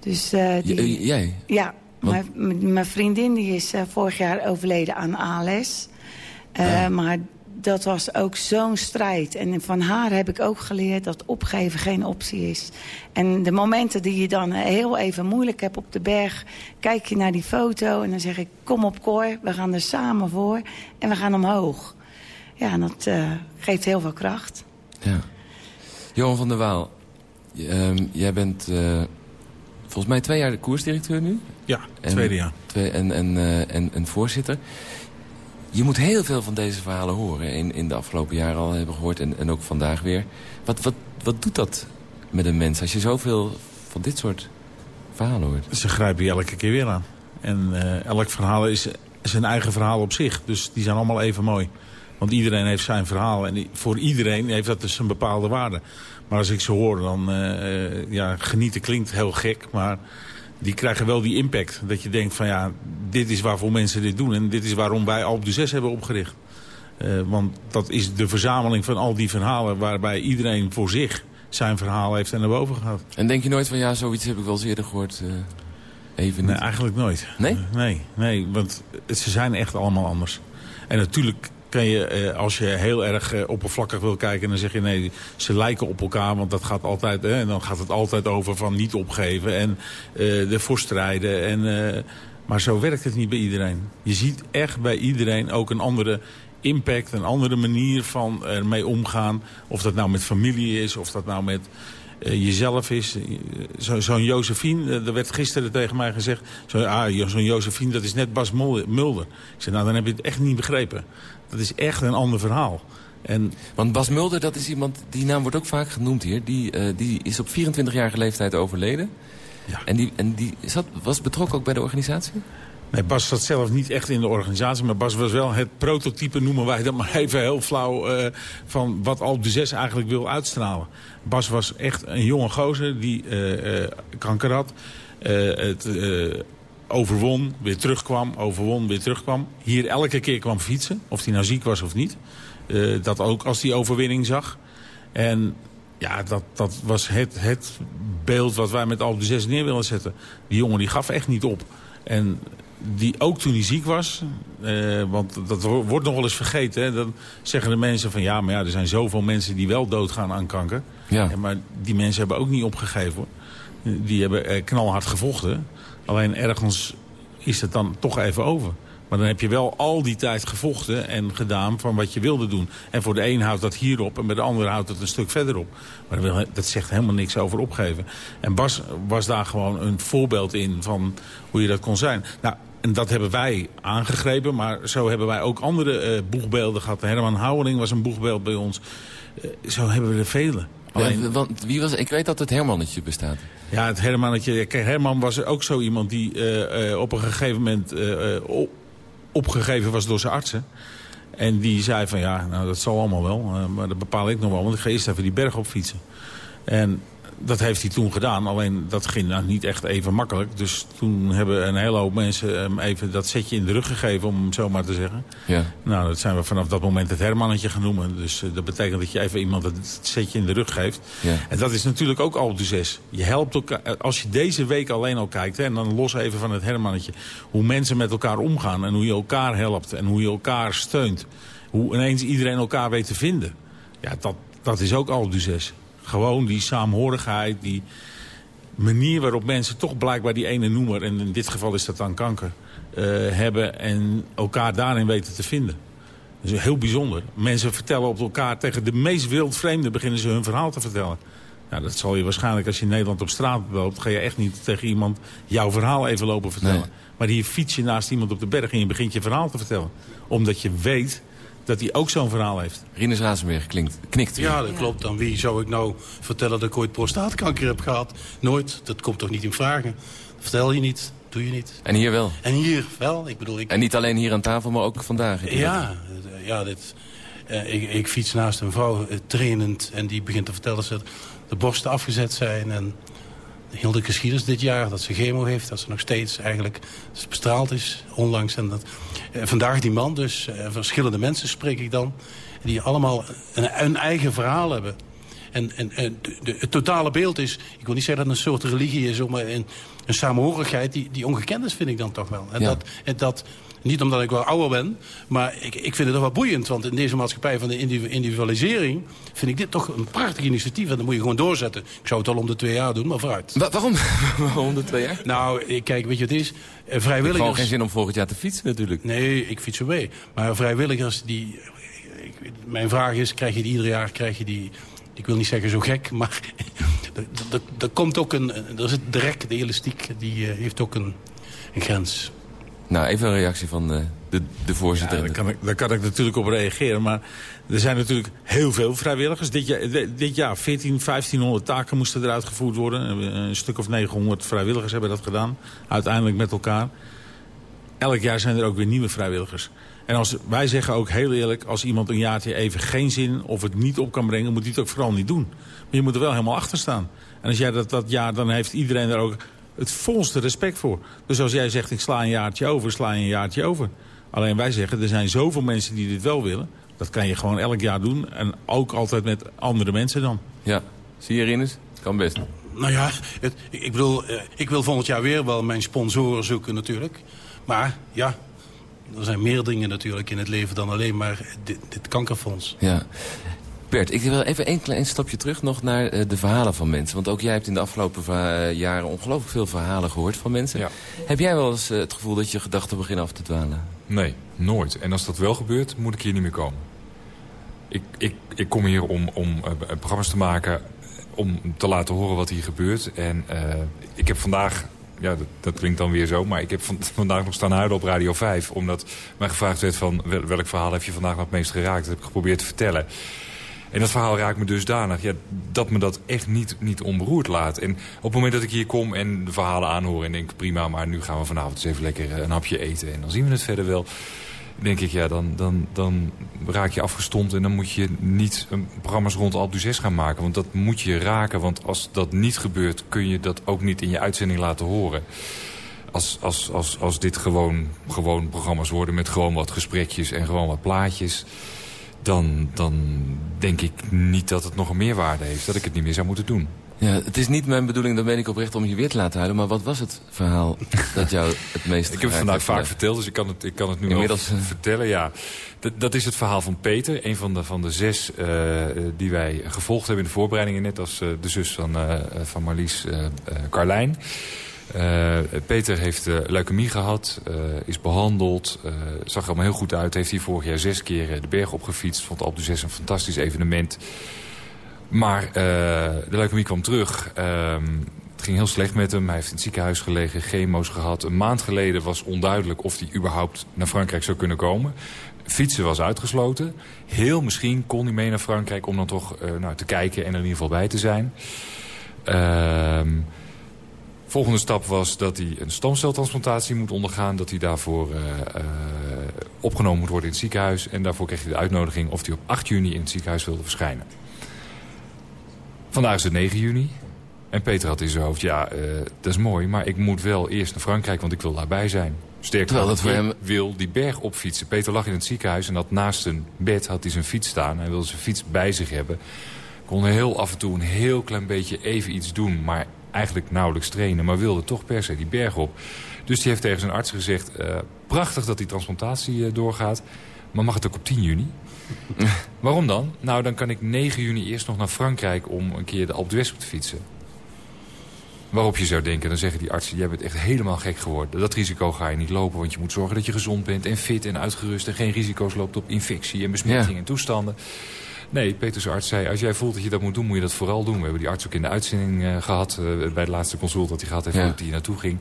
Dus, die, jij? Ja, mijn- vriendin die is vorig jaar overleden aan ALS. Ah. Maar dat was ook zo'n strijd. En van haar heb ik ook geleerd dat opgeven geen optie is. En de momenten die je dan heel even moeilijk hebt op de berg... kijk je naar die foto en dan zeg ik, kom op koor, we gaan er samen voor en we gaan omhoog. Ja, en dat uh, geeft heel veel kracht. Ja. Johan van der Waal, um, jij bent uh, volgens mij twee jaar de koersdirecteur nu? Ja, tweede jaar. Twee, en, en, uh, en, en voorzitter. Je moet heel veel van deze verhalen horen. In, in de afgelopen jaren al hebben gehoord en, en ook vandaag weer. Wat, wat, wat doet dat met een mens als je zoveel van dit soort verhalen hoort? Ze grijpen je elke keer weer aan. En uh, elk verhaal is zijn eigen verhaal op zich. Dus die zijn allemaal even mooi. Want iedereen heeft zijn verhaal. En voor iedereen heeft dat dus een bepaalde waarde. Maar als ik ze hoor, dan uh, ja, genieten klinkt heel gek. Maar die krijgen wel die impact. Dat je denkt van ja, dit is waarvoor mensen dit doen. En dit is waarom wij Alp du 6 hebben opgericht. Uh, want dat is de verzameling van al die verhalen... waarbij iedereen voor zich zijn verhaal heeft en naar boven gaat. En denk je nooit van ja, zoiets heb ik wel eens eerder gehoord... Uh, even niet? Nee, eigenlijk nooit. Nee? nee, nee, want ze zijn echt allemaal anders. En natuurlijk kan je, eh, als je heel erg eh, oppervlakkig wil kijken... dan zeg je nee, ze lijken op elkaar, want dat gaat altijd... en dan gaat het altijd over van niet opgeven en ervoor strijden. En, maar zo werkt het niet bij iedereen. Je ziet echt bij iedereen ook een andere impact, een andere manier van ermee omgaan. Of dat nou met familie is, of dat nou met... Jezelf is. Zo'n zo Josephine, er werd gisteren tegen mij gezegd... Zo'n ah, zo Josephine, dat is net Bas Mulder. Ik zei, nou, dan heb je het echt niet begrepen. Dat is echt een ander verhaal. En... Want Bas Mulder, dat is iemand, die naam wordt ook vaak genoemd hier. Die, uh, die is op 24-jarige leeftijd overleden. Ja. En, die, en die zat, was betrokken ook bij de organisatie? Nee, Bas zat zelf niet echt in de organisatie. Maar Bas was wel het prototype, noemen wij dat maar even heel flauw... Uh, van wat Alp de 6 eigenlijk wil uitstralen. Bas was echt een jonge gozer die uh, kanker had. het overwon, weer terugkwam, overwon, weer terugkwam. Hier elke keer kwam fietsen, of hij nou ziek was of niet. Uh, dat ook als hij overwinning zag. En ja, dat, dat was het, het beeld wat wij met Alp de 6 neer willen zetten. Die jongen die gaf echt niet op. En die ook toen hij ziek was, uh, want dat wordt nog wel eens vergeten. Hè, dan zeggen de mensen van ja, maar ja, er zijn zoveel mensen die wel doodgaan aan kanker. Ja. ja maar die mensen hebben ook niet opgegeven hoor. Die hebben knalhard gevochten. Alleen ergens is het dan toch even over. Maar dan heb je wel al die tijd gevochten en gedaan van wat je wilde doen. En voor de een houdt dat hierop en bij de ander houdt het een stuk verderop. Maar dat zegt helemaal niks over opgeven. En Bas was daar gewoon een voorbeeld in van hoe je dat kon zijn. Nou, en dat hebben wij aangegrepen, maar zo hebben wij ook andere uh, boegbeelden gehad. Herman Houweling was een boegbeeld bij ons. Uh, zo hebben we er vele. Alleen... want wie was, ik weet dat het Hermannetje bestaat. Ja, het Hermannetje. Kijk, Herman was ook zo iemand die uh, uh, op een gegeven moment uh, opgegeven was door zijn artsen. En die zei van ja, nou dat zal allemaal wel. maar dat bepaal ik nog wel, want ik ga eerst even die berg op fietsen. En dat heeft hij toen gedaan. Alleen dat ging nou niet echt even makkelijk. Dus toen hebben een hele hoop mensen hem even dat setje in de rug gegeven, om het zo maar te zeggen. Ja. Nou, dat zijn we vanaf dat moment het hermannetje genoemd. Dus uh, dat betekent dat je even iemand het setje in de rug geeft. Ja. En dat is natuurlijk ook al zes. Je helpt elkaar, eh, als je deze week alleen al kijkt, hè, en dan los even van het hermannetje, hoe mensen met elkaar omgaan en hoe je elkaar helpt en hoe je elkaar steunt. Hoe ineens iedereen elkaar weet te vinden. Ja, dat, dat is ook al zes. Gewoon die saamhorigheid, die manier waarop mensen toch blijkbaar die ene noemer... en in dit geval is dat dan kanker, uh, hebben en elkaar daarin weten te vinden. Dat is heel bijzonder. Mensen vertellen op elkaar tegen de meest wildvreemden beginnen ze hun verhaal te vertellen. Nou, dat zal je waarschijnlijk als je in Nederland op straat loopt... ga je echt niet tegen iemand jouw verhaal even lopen vertellen. Nee. Maar hier fiets je naast iemand op de berg en je begint je verhaal te vertellen. Omdat je weet dat hij ook zo'n verhaal heeft. Rinus Razenberg klinkt, knikt. Weer. Ja, dat klopt. Dan wie zou ik nou vertellen dat ik ooit prostaatkanker heb gehad? Nooit. Dat komt toch niet in vragen. vertel je niet. Doe je niet. En hier wel? En hier wel. Ik bedoel, ik... En niet alleen hier aan tafel, maar ook vandaag? Ja, ja dit, uh, ik, ik, fiets naast een vrouw uh, trainend en die begint te vertellen dat ze de borsten afgezet zijn. En heel de geschiedenis dit jaar, dat ze chemo heeft, dat ze nog steeds eigenlijk bestraald is onlangs. En dat, eh, vandaag die man dus, eh, verschillende mensen spreek ik dan, die allemaal een, een eigen verhaal hebben. En, en, en de, het totale beeld is, ik wil niet zeggen dat het een soort religie is... maar een, een samenhorigheid die, die ongekend is, vind ik dan toch wel. En, dat, en dat, niet omdat ik wel ouder ben, maar ik, ik vind het toch wel boeiend. Want in deze maatschappij van de individualisering... vind ik dit toch een prachtig initiatief. En dan moet je gewoon doorzetten. Ik zou het al om de twee jaar doen, maar vooruit. waarom? waarom om de twee jaar? Nou, kijk, weet je wat het is? Eh, vrijwilligers... Ik heb geen zin om volgend jaar te fietsen natuurlijk. Nee, ik fiets er mee. Maar vrijwilligers, die... mijn vraag is, krijg je die ieder jaar... Krijg je die, ik wil niet zeggen zo gek, maar er komt ook een... Er zit drek, de elastiek, die eh, heeft ook een, een grens. Nou, even een reactie van eh, de, de voorzitter. Ja, daar, kan ik, daar kan ik natuurlijk op reageren. Maar er zijn natuurlijk heel veel vrijwilligers. Dit jaar, dit jaar 14, 1500 taken moesten eruit gevoerd worden. Een stuk of 900 vrijwilligers hebben dat gedaan. Uiteindelijk met elkaar. Elk jaar zijn er ook weer nieuwe vrijwilligers. En als, wij zeggen ook heel eerlijk, als iemand een jaartje even geen zin of het niet op kan brengen, moet hij het ook vooral niet doen. Maar je moet er wel helemaal achter staan. En als jij dat, dat jaar, dan heeft iedereen er ook het volste respect voor. Dus als jij zegt, ik sla een jaartje over, sla je een jaartje over. Alleen wij zeggen, er zijn zoveel mensen die dit wel willen. Dat kan je gewoon elk jaar doen. En ook altijd met andere mensen dan. Ja, zie je Rinus? Het kan best. Nou ja, het, ik bedoel, eh, ik wil volgend jaar weer wel mijn sponsoren zoeken natuurlijk. Maar ja, er zijn meer dingen natuurlijk in het leven dan alleen maar dit, dit kankerfonds. Ja. Bert, ik wil even een klein stapje terug nog naar eh, de verhalen van mensen. Want ook jij hebt in de afgelopen eh, jaren ongelooflijk veel verhalen gehoord van mensen. Ja. Heb jij wel eens het gevoel dat je gedachten beginnen af te dwalen? Nee, nooit. En als dat wel gebeurt, moet ik hier niet meer komen. Ik, ik, ik kom hier om, om programma's te maken, om te laten horen wat hier gebeurt. En ik heb vandaag ja, dat, dat, klinkt dan weer zo. Maar ik heb vandaag nog staan huilen op Radio 5. Omdat mij gevraagd werd van welk verhaal heb je vandaag nog het meest geraakt. Dat heb ik geprobeerd te vertellen. En dat verhaal raakt me dusdanig ja, dat me dat echt niet, niet onberoerd laat. En op het moment dat ik hier kom en de verhalen aanhoor en denk prima... maar nu gaan we vanavond eens even lekker een hapje eten en dan zien we het verder wel denk ik, ja, dan, dan, dan raak je afgestomd... en dan moet je niet een programma's rond Alpe 6 gaan maken. Want dat moet je raken, want als dat niet gebeurt... kun je dat ook niet in je uitzending laten horen. Als, als, als, als dit gewoon, gewoon programma's worden met gewoon wat gesprekjes... en gewoon wat plaatjes... Dan, dan denk ik niet dat het nog een meerwaarde heeft. Dat ik het niet meer zou moeten doen. Ja, het is niet mijn bedoeling, dan ben ik oprecht om je weer te laten houden. Maar wat was het verhaal dat jou het meest Ik heb het vandaag vaak verteld, dus ik kan het, ik kan het nu Inmiddels... wel vertellen. Ja. Dat, dat, is het verhaal van Peter, een van de, van de zes uh, die wij gevolgd hebben in de voorbereidingen. Net als uh, de zus van, uh, van Marlies Carlijn. Peter heeft leukemie gehad, is behandeld, zag er allemaal heel goed uit. Heeft hier vorig jaar zes keer de berg opgefietst. Vond Alpe 6 een fantastisch evenement. Maar uh, de leukemie kwam terug. Uh, het ging heel slecht met hem. Hij heeft in het ziekenhuis gelegen, chemo's gehad. Een maand geleden was onduidelijk of hij überhaupt naar Frankrijk zou kunnen komen. Fietsen was uitgesloten. Heel misschien kon hij mee naar Frankrijk om dan toch uh, nou, te kijken en er in ieder geval bij te zijn. Uh, volgende stap was dat hij een stamceltransplantatie moet ondergaan. Dat hij daarvoor uh, uh, opgenomen moet worden in het ziekenhuis. En daarvoor kreeg hij de uitnodiging of hij op 8 juni in het ziekenhuis wilde verschijnen. Vandaag is het 9 juni. En Peter had in zijn hoofd, ja, uh, dat is mooi, maar ik moet wel eerst naar Frankrijk, want ik wil daarbij zijn. Sterker nog, dat voor hem wil die berg opfietsen. Peter lag in het ziekenhuis en had naast zijn bed had hij zijn fiets staan. Hij wilde zijn fiets bij zich hebben. Kon heel af en toe een heel klein beetje even iets doen, maar eigenlijk nauwelijks trainen. Maar wilde toch per se die berg op. Dus die heeft tegen zijn arts gezegd, uh, prachtig dat die transplantatie uh, doorgaat. Maar mag het ook op 10 juni? Waarom dan? Nou, dan kan ik 9 juni eerst nog naar Frankrijk om een keer de Alpe d'Huez op te fietsen. Waarop je zou denken, dan zeggen die artsen... jij bent echt helemaal gek geworden. Dat risico ga je niet lopen, want je moet zorgen dat je gezond bent... en fit en uitgerust en geen risico's loopt op infectie en besmetting en toestanden. Nee, Peters arts zei, als jij voelt dat je dat moet doen, moet je dat vooral doen. We hebben die arts ook in de uitzending uh, gehad, uh, bij de laatste consult dat hij gehad heeft, ja. dat hij naartoe ging.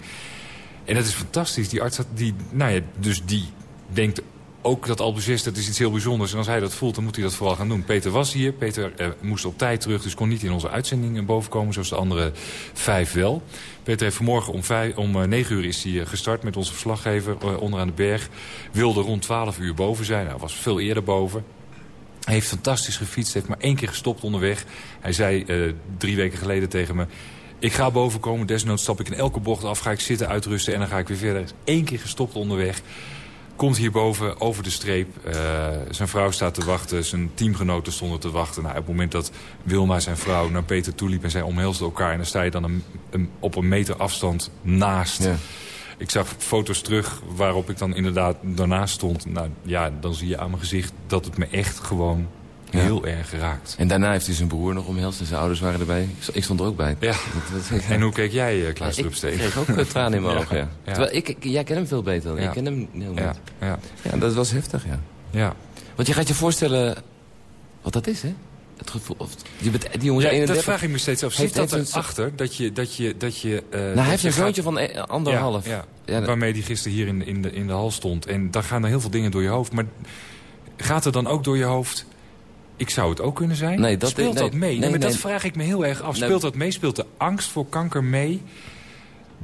En dat is fantastisch. Die arts had, die, nou ja, dus die denkt ook dat Albuzest, dat is iets heel bijzonders. En als hij dat voelt, dan moet hij dat vooral gaan doen. Peter was hier. Peter eh, moest op tijd terug, dus kon niet in onze uitzending bovenkomen. Zoals de andere vijf wel. Peter heeft vanmorgen om, vijf, om negen uur is hij eh, gestart met onze verslaggever onderaan de berg. Wilde rond twaalf uur boven zijn. Hij was veel eerder boven. Heeft fantastisch gefietst, heeft maar één keer gestopt onderweg. Hij zei uh, drie weken geleden tegen me... Ik ga boven komen, desnoods stap ik in elke bocht af, ga ik zitten, uitrusten en dan ga ik weer verder. Eén keer gestopt onderweg komt hierboven over de streep. Uh, zijn vrouw staat te wachten, zijn teamgenoten stonden te wachten. Nou, op het moment dat Wilma, zijn vrouw, naar Peter toeliep en zij omhelsden elkaar... en dan sta je dan op een meter afstand naast... Ik zag foto's terug waarop ik dan inderdaad daarnaast stond. Nou ja, dan zie je aan mijn gezicht dat het me echt gewoon heel erg geraakt. En daarna heeft hij zijn broer nog omhelst en zijn ouders waren erbij. Ik stond er ook bij. Ja. En hoe keek jij, uh, Klaas ja, Ik kreeg ook uh, tranen in mijn ogen, ja. Terwijl ik, jij kent hem veel beter dan ik. ken hem heel goed. Ja. Ja. dat was heftig, ja. Ja. Want je gaat je voorstellen wat dat is, hè? Het gevoel, of, je bent, die ja, dat vraag ik me steeds af. Zit dat erachter dat je... Dat je, dat je uh, nou, hij heeft een zoontje van e- anderhalf. Ja, ja. waarmee die gisteren hier in, in, de, in de hal stond. En daar gaan er heel veel dingen door je hoofd. Maar gaat er dan ook door je hoofd... Ik zou het ook kunnen zijn. Nee, dat, Speelt dat mee? Nee, maar dat vraag ik me heel erg af. Speelt dat mee? Speelt de angst voor kanker mee?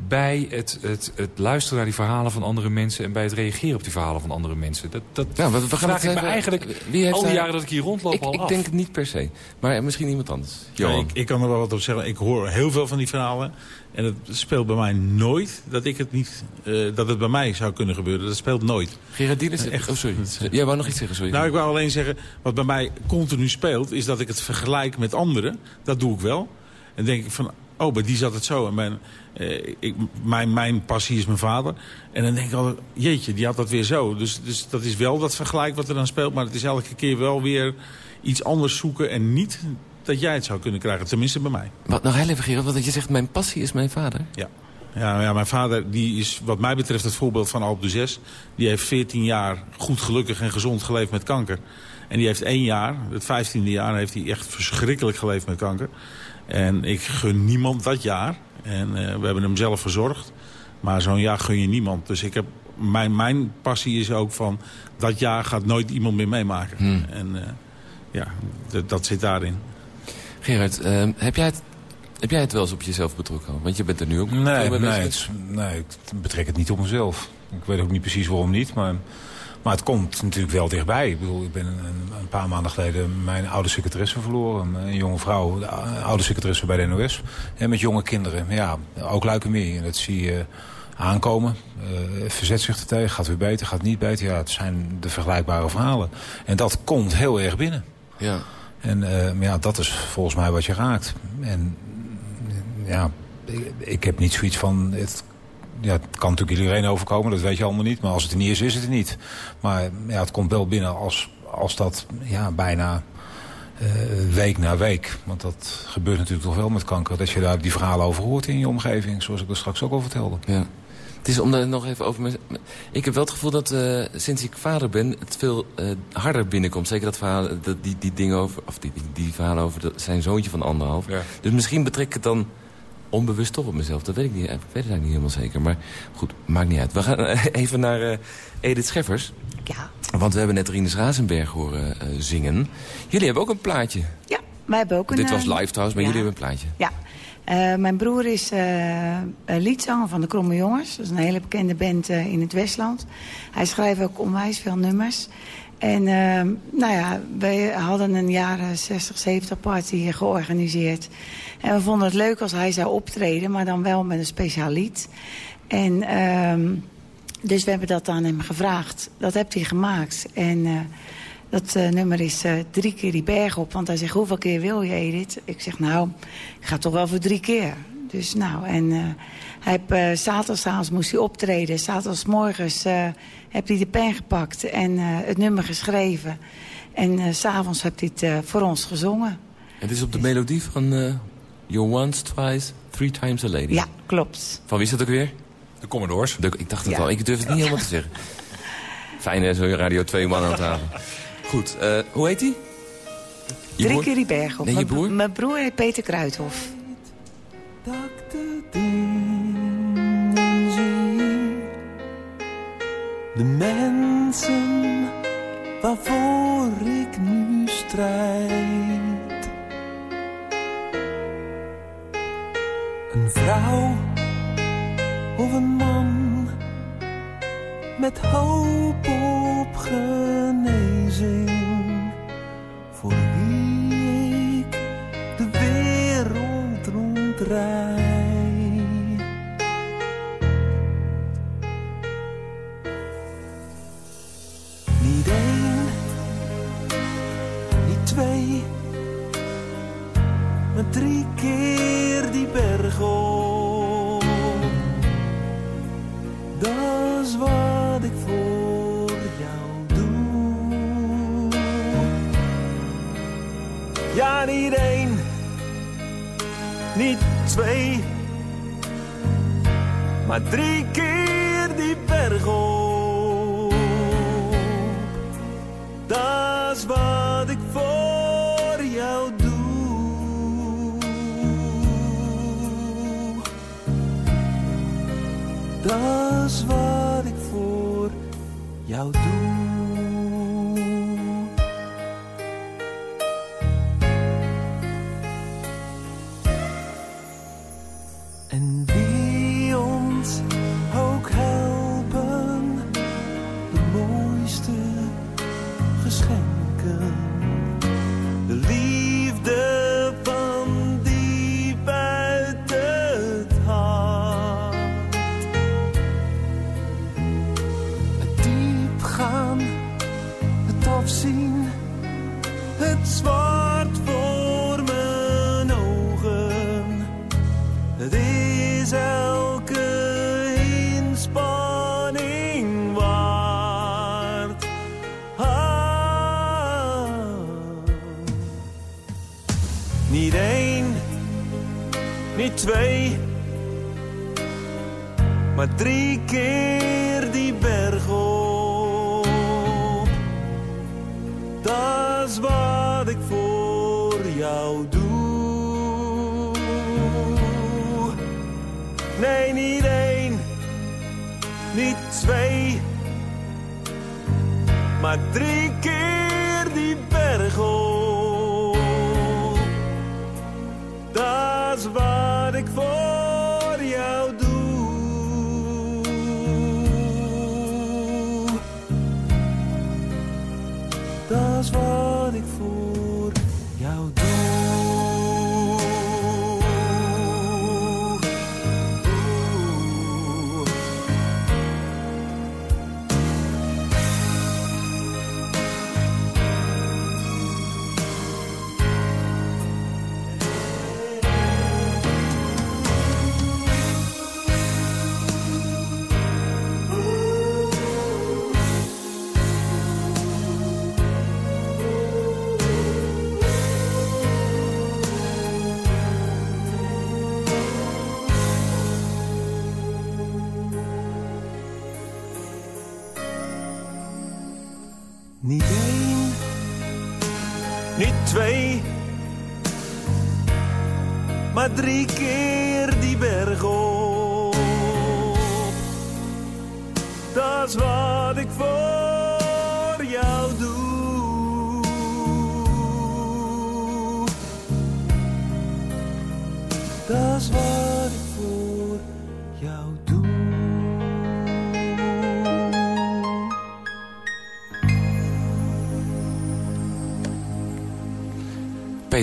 Bij het, het, het luisteren naar die verhalen van andere mensen... en bij het reageren op die verhalen van andere mensen. Dat, dat ja, we, we gaan het, ik me eigenlijk wie heeft al die jaren dat ik hier rondloop ik, al Ik denk het niet per se. Maar misschien iemand anders. Ja, ik, ik, kan er wel wat op zeggen. Ik hoor heel veel van die verhalen. En het speelt bij mij nooit dat, ik het, niet, uh, dat het bij mij zou kunnen gebeuren. Dat speelt nooit. Gerardine, echt, oh sorry. Jij wou nog iets zeggen, sorry. Nou, ik wou alleen zeggen, wat bij mij continu speelt... is dat ik het vergelijk met anderen. Dat doe ik wel. En denk ik van, oh, bij die zat het zo. En mijn, uh, ik, mijn, mijn passie is mijn vader. En dan denk ik altijd, jeetje, die had dat weer zo. Dus, dus dat is wel dat vergelijk wat er dan speelt. Maar het is elke keer wel weer iets anders zoeken. En niet dat jij het zou kunnen krijgen. Tenminste bij mij. Wat nou heel even, Gerard, want je zegt mijn passie is mijn vader. Ja. Ja, ja, mijn vader die is wat mij betreft het voorbeeld van Alp de Zes. Die heeft 14 jaar goed, gelukkig en gezond geleefd met kanker. En die heeft één jaar, het 15e jaar, heeft hij echt verschrikkelijk geleefd met kanker. En ik gun niemand dat jaar. En uh, we hebben hem zelf verzorgd. Maar zo'n jaar gun je niemand. Dus ik heb, mijn, mijn passie is ook van... dat jaar gaat nooit iemand meer meemaken. Hmm. En uh, ja, dat zit daarin. Gerard, uh, heb, jij het, heb jij het wel eens op jezelf betrokken? Want je bent er nu ook nee, nee, het, nee, ik betrek het niet op mezelf. Ik weet ook niet precies waarom niet, maar... Maar het komt natuurlijk wel dichtbij. Ik bedoel, ik ben een, een paar maanden geleden mijn oude secretaresse verloren. Een jonge vrouw, de oude secretaresse bij de NOS. En met jonge kinderen. Ja, ook leukemie. En dat zie je aankomen. Uh, verzet zich er tegen. Gaat weer beter, gaat niet beter. Ja, het zijn de vergelijkbare verhalen. En dat komt heel erg binnen. Ja. En uh, ja, dat is volgens mij wat je raakt. En ja, ik, ik heb niet zoiets van... Het ja, het kan natuurlijk iedereen overkomen, dat weet je allemaal niet. Maar als het er niet is, is het er niet. Maar ja, het komt wel binnen als, als dat ja, bijna uh, week na week. Want dat gebeurt natuurlijk toch wel met kanker. Dat je daar die verhalen over hoort in je omgeving. Zoals ik er straks ook al vertelde. Ja. Het is om daar nog even over... Ik heb wel het gevoel dat uh, sinds ik vader ben... het veel uh, harder binnenkomt. Zeker dat verhaal, dat, die, die dingen over... of die, die, die verhalen over zijn zoontje van anderhalf. Ja. Dus misschien betrek ik het dan onbewust toch op mezelf. Dat weet ik niet. Ik weet het eigenlijk niet helemaal zeker. Maar goed, maakt niet uit. We gaan even naar uh, Edith Scheffers. Ja. Want we hebben net Rinus Razenberg horen uh, zingen. Jullie hebben ook een plaatje. Ja, wij hebben ook een... Dit was eh, live trouwens, maar jullie hebben een plaatje. Ja. Uh, mijn broer is liedzanger van de Kromme Jongens. Dat is een hele bekende band in het Westland. Hij schrijft ook onwijs veel nummers. En nou ja, wij hadden een jaren 60, 70 party georganiseerd. En we vonden het leuk als hij zou optreden, maar dan wel met een speciaal lied. En uh, dus we hebben dat aan hem gevraagd. Dat hebt hij gemaakt. En uh, dat uh, nummer is uh, drie keer die berg op. Want hij zegt, hoeveel keer wil je Edith? Ik zeg, nou, ik ga toch wel voor drie keer. Dus nou, en hij heeft, zaterdagsavonds moest hij optreden. Zaterdagsmorgens heb hij de pen gepakt en het nummer geschreven. En s s'avonds heeft hij het voor ons gezongen. Het is op de melodie van You're once, twice, three times a lady. Ja, klopt. Van wie is dat ook weer? De Commodores. ik dacht het al. Ik durf het niet helemaal te zeggen. Fijn hè, zo'n Radio 2 man aan tafel. Goed, uh, hoe heet hij? Drie keer die berg op. Nee, je broer? Mijn broer heet Peter Kruithof. De mensen waarvoor ik nu strijd Een vrouw of een man met hoop op genezing. vrij. Niet één, niet twee, maar drie keer die berg op. Dat is wat ik voor jou doe. Ja, niet één niet twee, maar drie keer die berg op. Dat is wat ik voor jou doe. Dat is wat ik voor jou doe.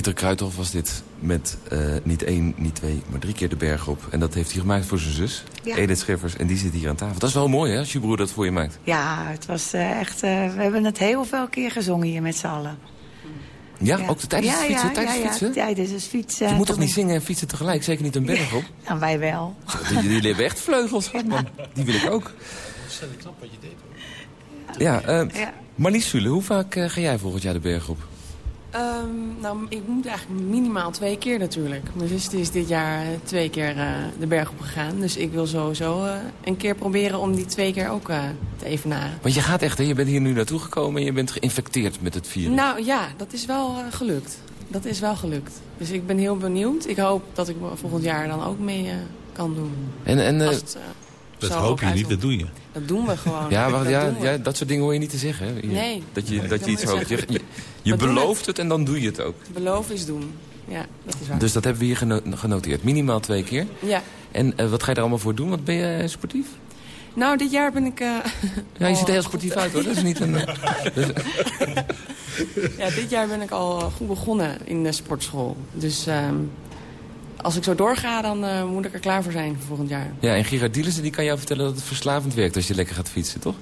Peter Kruithof was dit met eh, niet één, niet twee, maar drie keer de berg op. En dat heeft hij gemaakt voor zijn zus, Ja. Edith Schiffers. En die zit hier aan tafel. Dat is wel mooi, hè, als je broer dat voor je maakt. Ja, het was eh, echt... eh, we hebben het heel veel keer gezongen hier met z'n allen. Ja, ook tijdens ja, het fietsen? Ja, tijdens ja, fietsen? Ja, tijdens het fietsen. je moet toch niet zingen en fietsen tegelijk? Zeker niet een berg op? Nou, wij wel. Die hebben echt vleugels. man. Die wil ik ook. Ontzettend knap wat je deed hoor. Ja, eh Ja. Marlies Sule, hoe vaak ga jij volgend jaar de berg op? Ehm, nou, ik moet eigenlijk minimaal twee keer natuurlijk. Mijn zus is dit jaar eh, twee keer eh, de berg op gegaan. Dus ik wil sowieso eh, een keer proberen om die twee keer ook eh, te evenaren. Want je gaat echt, hè? Je bent hier nu naartoe gekomen en je bent geïnfecteerd met het virus. Nou ja, dat is wel gelukt. Dat is wel gelukt. Dus ik ben heel benieuwd. Ik hoop dat ik volgend jaar dan ook mee kan doen. En, en, Als het, Dat zo hoop je niet, dat doe je. Dat doen we gewoon. ja, maar, dat, ja, ja, dat soort dingen hoor je niet te zeggen. Hè? Je- Nee. Dat je, Nee. dat je iets hoopt. Je, je, belooft het en dan doe je het ook. Beloven is doen. Ja, dat is waar. Dus dat hebben we hier geno- genoteerd. Minimaal twee keer. Ja. En eh, wat ga je er allemaal voor doen? Wat ben je eh, sportief? Nou, dit jaar ben ik... eh, Ja, je ziet er heel sportief uit hoor. Dat is niet een... Ja, dit jaar ben ik al goed begonnen in de sportschool. Dus ehm, als ik zo doorga, dan eh, moet ik er klaar voor zijn voor volgend jaar. ja, en Gerard Dielissen die kan jou vertellen dat het verslavend werkt als je lekker gaat fietsen, toch?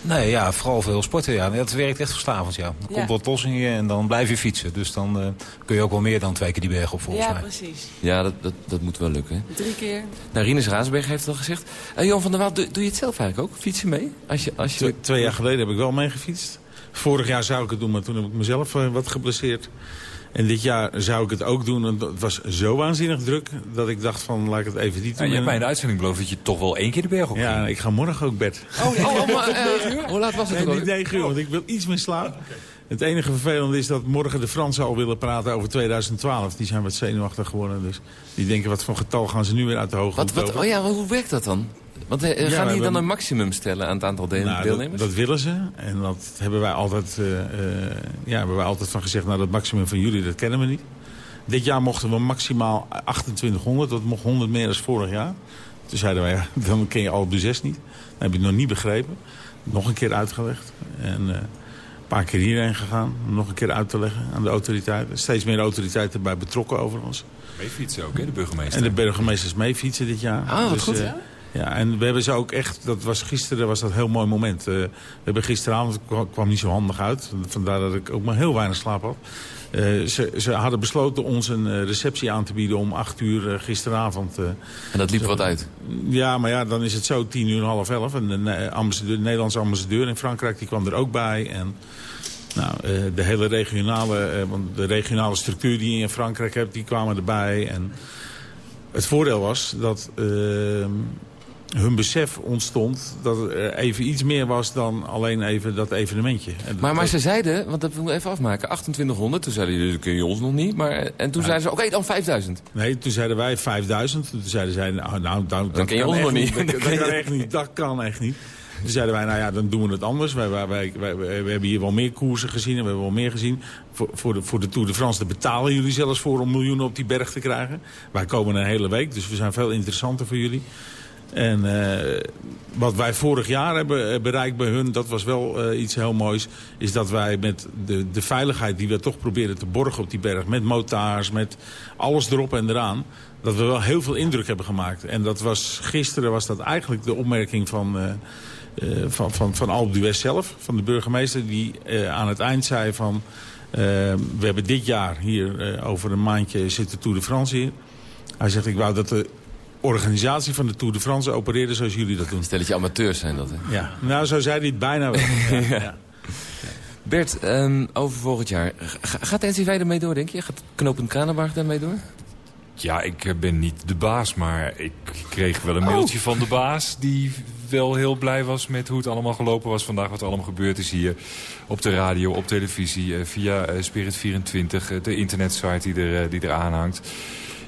Nee, ja, vooral veel sporten. Ja. Dat werkt echt verstavend, ja. Ja. komt wat los in je en dan blijf je fietsen. Dus dan eh, kun je ook wel meer dan twee keer die berg op, volgens Ja, mij. precies. Ja, dat, dat, dat moet wel lukken. hè. Drie keer. Nou, Rinus Raasberg heeft het al gezegd. Eh Johan van der Waal, doe, doe je het zelf eigenlijk ook? Fietsen mee? Als je, als je... Twee, twee jaar geleden heb ik wel meegefietst. Vorig jaar zou ik het doen, maar toen heb ik mezelf wat geblesseerd. En dit jaar zou ik het ook doen. En het was zo waanzinnig druk dat ik dacht van laat ik het even niet Ja, doen. je hebt En- mij in de uitzending beloofd dat je toch wel één keer de berg op ging. ja, ik ga morgen ook bed. Oh, oh, oh, maar, eh, hoe laat was het Nee, niet? 9 uur, want ik wil iets meer slaap. Het enige vervelende is dat morgen de Fransen al willen praten over 2012. Die zijn wat zenuwachtig geworden. Dus die denken wat voor getal gaan ze nu weer uit de hoge Wat, wat, oh ja, maar hoe werkt dat dan? Want eh, Ja, gaan die dan een maximum stellen aan het aantal deel- Nou, dat, deelnemers? dat willen ze. En dat hebben wij altijd, eh, eh, ja, hebben wij altijd van gezegd... nou, dat maximum van jullie, dat kennen we niet. Dit jaar mochten we maximaal 2800. Dat mocht 100 meer dan vorig jaar. Toen zeiden wij, ja, dan ken je al de 6 niet. Dan heb je het nog niet begrepen. Nog een keer uitgelegd. En eh, een paar keer hierheen gegaan. Om nog een keer uit te leggen aan de autoriteiten. Steeds meer autoriteiten bij betrokken overigens. Mee fietsen ook, hè, de burgemeester. En de burgemeesters mee fietsen dit jaar. Ah, wat goed, eh, ja. Ja, en we hebben ze ook echt, dat was gisteren was dat een heel mooi moment. Eh, we hebben gisteravond, kwam, kwam niet zo handig uit. Vandaar dat ik ook maar heel weinig slaap had. Eh, ze, ze hadden besloten ons een eh, receptie aan te bieden om acht uur gisteravond. En dat liep wat uit. ja, maar ja, dan is het zo tien uur, half elf. En de, ambassadeur, de Nederlandse ambassadeur in Frankrijk die kwam er ook bij. En nou, de hele regionale, want de regionale structuur die je in Frankrijk hebt, die kwamen erbij. En het voordeel was dat eh, hun besef ontstond dat er even iets meer was dan alleen even dat evenementje. En Maar, maar ze zeiden, want dat moeten we even afmaken, 2800. Toen zeiden jullie, dat kun je ons nog niet. Maar, eh, en toen zeiden ze, oké, dan 5000. Nee, toen zeiden wij 5000. Toen zeiden zij, nou, nou, nou dat ken je ons nog niet. Dat, Dan kan echt niet. Dat kan echt niet. Toen zeiden wij, nou ja, dan doen we het anders. Wij, wij, wij, wij- wij- we hebben hier wel meer koersen gezien en we hebben wel meer gezien. Voor, voor, de, voor de Tour de France daar betalen jullie zelfs voor om miljoenen op die berg te krijgen. Wij komen een hele week, dus we zijn veel interessanter voor jullie. En eh, wat wij vorig jaar hebben eh, bereikt bij hun, dat was wel eh, iets heel moois. Is dat wij met de, de veiligheid die we toch proberen te borgen op die berg. Met motards, met alles erop en eraan. Dat we wel heel veel indruk hebben gemaakt. En dat was, gisteren was dat eigenlijk de opmerking van, eh, eh, van, van, van d'Huez zelf. Van de burgemeester die aan het eind zei van... we hebben dit jaar hier over een maandje zit de Tour de France hier. Hij zegt, ik wou dat de organisatie van de Tour de France opereerde zoals jullie dat doen. Stelletje amateurs zijn dat, hè? Ja, nou zo zei hij het bijna wel. Ja, ja. Bert, ehm, over volgend jaar. Ga- gaat de NCV ermee door, denk je? Gaat Knopend Kranenbarg daarmee door? Ja, ik eh, ben niet de baas, maar ik kreeg wel een Oh. mailtje van de baas... die wel heel blij was met hoe het allemaal gelopen was vandaag. Wat er allemaal gebeurd is hier op de radio, op televisie... eh, via eh, Spirit24, eh, de internetsite die er, die er aanhangt.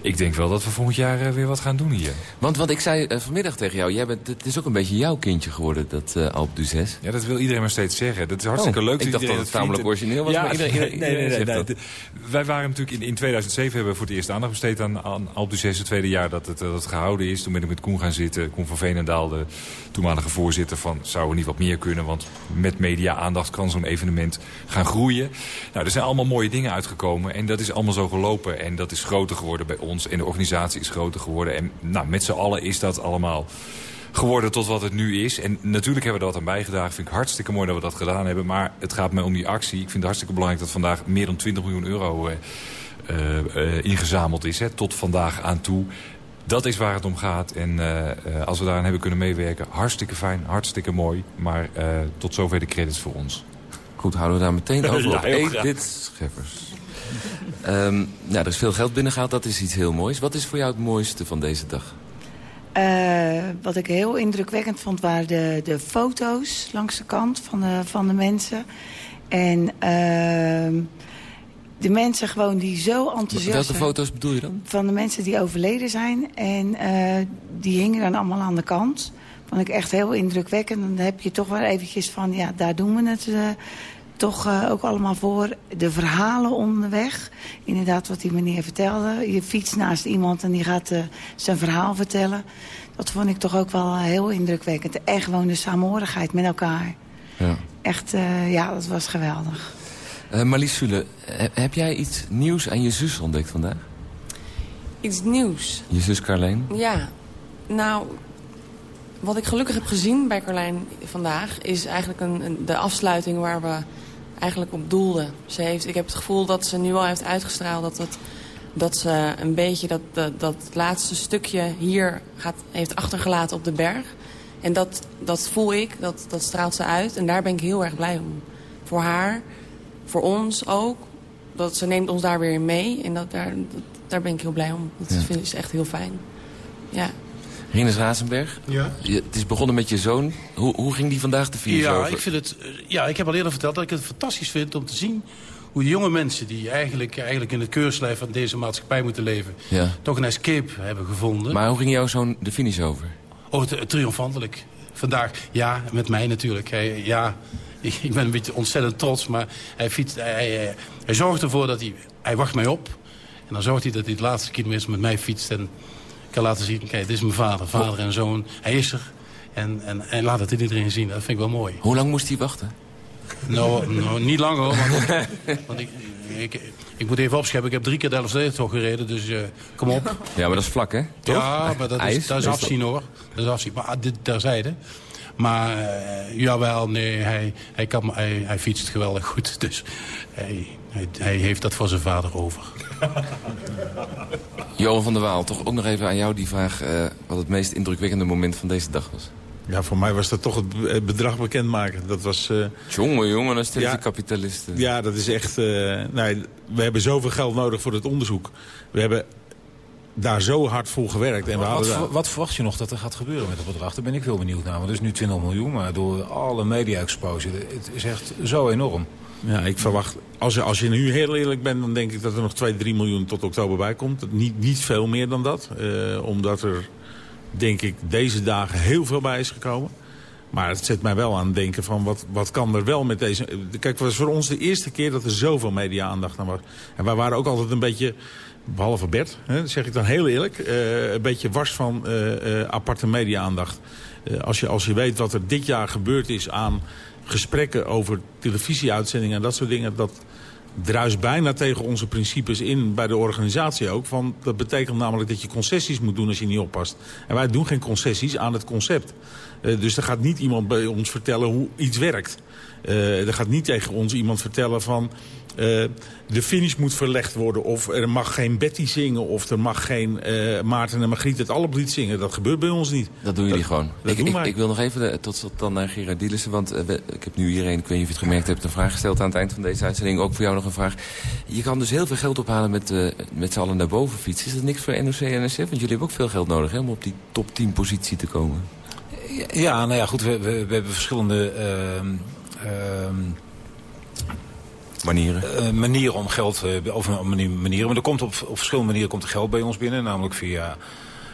Ik denk wel dat we volgend jaar eh, weer wat gaan doen hier. Want wat ik zei eh, vanmiddag tegen jou, jij bent, het is ook een beetje jouw kindje geworden, dat eh Alpe d'Huez. Ja, dat wil iedereen maar steeds zeggen. Dat is hartstikke Oh, leuk. ik dacht dat het tamelijk origineel was, maar iedereen- iedereen- nee, nee, nee, Wij waren natuurlijk in, in 2007 hebben we voor het eerst aandacht besteed aan, aan Alpe d'Huez. Het tweede jaar dat het, dat het gehouden is. Toen ben ik met Koen gaan zitten. Koen van Veenendaal, de toenmalige voorzitter van... zou er niet wat meer kunnen, want met media-aandacht kan zo'n evenement gaan groeien. Nou, er zijn allemaal mooie dingen uitgekomen. En dat is allemaal zo gelopen. En dat is groter geworden bij ons. En de organisatie is groter geworden. En nou, met z'n allen is dat allemaal geworden tot wat het nu is. En natuurlijk hebben we wat aan bijgedragen. Vind ik hartstikke mooi dat we dat gedaan hebben. Maar het gaat mij om die actie. Ik vind het hartstikke belangrijk dat vandaag meer dan 20 miljoen euro eh, eh, eh, ingezameld is. Hè, tot vandaag aan toe. Dat is waar het om gaat. En eh, eh, als we daaraan hebben kunnen meewerken, hartstikke fijn, hartstikke mooi. Maar eh, tot zover de credits voor ons. Goed, houden we daar meteen over Ja, op. Edith Scheffers. Ehm, nou, er is veel geld binnengehaald, dat is iets heel moois. Wat is voor jou het mooiste van deze dag? Eh, wat ik heel indrukwekkend vond, waren de, de foto's langs de kant van de, van de mensen. En ehm, de mensen gewoon die zo enthousiast Welke zijn. foto's bedoel je dan? Van de mensen die overleden zijn. En eh, die hingen dan allemaal aan de kant. Vond ik echt heel indrukwekkend. Dan heb je toch wel eventjes van, ja, daar doen we het eh, toch eh, ook allemaal voor. De verhalen onderweg. Inderdaad, wat die meneer vertelde. Je fietst naast iemand en die gaat eh, zijn verhaal vertellen. Dat vond ik toch ook wel heel indrukwekkend. En gewoon de saamhorigheid met elkaar. Ja. Echt, eh, ja, dat was geweldig. Eh, Marlies Sule, he- heb jij iets nieuws aan je zus ontdekt vandaag? Iets nieuws. Je zus Carleen? Ja, nou, wat ik gelukkig heb gezien bij Carlijn vandaag... is eigenlijk een, een, de afsluiting waar we eigenlijk op doelden. Ze heeft, ik heb het gevoel dat ze nu al heeft uitgestraald... dat, dat, dat ze een beetje dat, dat, dat laatste stukje hier gaat, heeft achtergelaten op de berg. En dat, dat voel ik, dat, dat straalt ze uit. En daar ben ik heel erg blij om. Voor haar, voor ons ook. Dat ze neemt ons daar weer mee. En dat, daar, dat, daar ben ik heel blij om. Dat Ja. vind ik echt heel fijn. Ja. Rinus Razenberg, Ja? je, het is begonnen met je zoon. Hoe, hoe ging die vandaag de finish Ja, over? ik vind het, eh, ja, ik heb al eerder verteld dat ik het fantastisch vind om te zien... hoe de jonge mensen die eigenlijk, eigenlijk in het keurslijf van deze maatschappij moeten leven... Ja. toch een escape hebben gevonden. Maar hoe ging jouw zoon de finish over? Oh, triomfantelijk. Vandaag, ja, met mij natuurlijk. Hij, ja, ik, ben een beetje ontzettend trots, maar hij, fietst, hij, hij, hij zorgt ervoor dat hij... Hij wacht mij op. En dan zorgt hij dat hij het laatste kilometer met mij fietst. En kan laten zien, kijk, dit is mijn vader, vader en zoon. Hij is er. En, en hij laat het iedereen zien. Dat vind ik wel mooi. Hoe lang moest hij wachten? Nou, nou niet lang hoor. Want, want ik, ik, ik moet even opscheppen. Ik heb drie keer de Elfstedentocht gereden, dus eh, kom op. Ja, maar dat is vlak, hè? Toch? Ja, maar dat is, dat is afzien hoor. Dat is afzien. Maar ah, dit terzijde. Maar eh, jawel, nee, hij, hij, kan, hij, hij fietst geweldig goed. Dus hij, hij, hij heeft dat voor zijn vader over. Johan van der Waal, toch ook nog even aan jou die vraag... eh, wat het meest indrukwekkende moment van deze dag was. Ja, voor mij was dat toch het be- het bedrag bekendmaken. Dat was... eh, Jongen, jongen, je Ja. kapitalisten. Ja, dat is echt... eh, nee, we hebben zoveel geld nodig voor het onderzoek. We hebben daar zo hard voor gewerkt. En we Wat, daar- wat, wat verwacht je nog dat er gaat gebeuren met het bedrag? Daar ben ik heel benieuwd naar. Want het is nu 20 miljoen, maar door alle media-exposure... het is echt zo enorm. Ja, ik verwacht... Als je, als je nu heel eerlijk bent, dan denk ik dat er nog 2, 3 miljoen tot oktober bij komt. Niet, veel meer dan dat. eh, omdat er, denk ik, deze dagen heel veel bij is gekomen. Maar het zet mij wel aan het denken van wat, wat kan er wel met deze... Kijk, het was voor ons de eerste keer dat er zoveel media-aandacht aan was. En wij waren ook altijd een beetje, behalve Bert, hè, zeg ik dan heel eerlijk... eh, een beetje wars van eh, eh, aparte media-aandacht. Eh, als, je, als je weet wat er dit jaar gebeurd is aan gesprekken over televisieuitzendingen en dat soort dingen... dat druist bijna tegen onze principes in bij de organisatie ook. Van, dat betekent namelijk dat je concessies moet doen als je niet oppast. En wij doen geen concessies aan het concept. Eh, dus er gaat niet iemand bij ons vertellen hoe iets werkt. Eh, er gaat niet tegen ons iemand vertellen van... eh, de finish moet verlegd worden of er mag geen Betty zingen... of er mag geen Maarten en Margriet het Alleblied zingen. Dat gebeurt bij ons niet. Dat doen jullie gewoon. dat ik, doen ik, wil nog even de- tot slot dan naar Gerard Dielissen. Want we- ik heb nu iedereen, ik weet niet of je het gemerkt hebt... een vraag gesteld aan het eind van deze uitzending. Ook voor jou nog een vraag. Je kan dus heel veel geld ophalen met, met z'n allen naar boven fietsen. Is dat niks voor NOC en NSF? Want jullie hebben ook veel geld nodig hè, om op die top 10 positie te komen. Ja, nou ja, goed, we, we, we hebben verschillende... ehm, ehm, Manieren. eh, manieren om geld, eh, of manier, manieren. Maar er komt op, op verschillende manieren komt er geld bij ons binnen. Namelijk via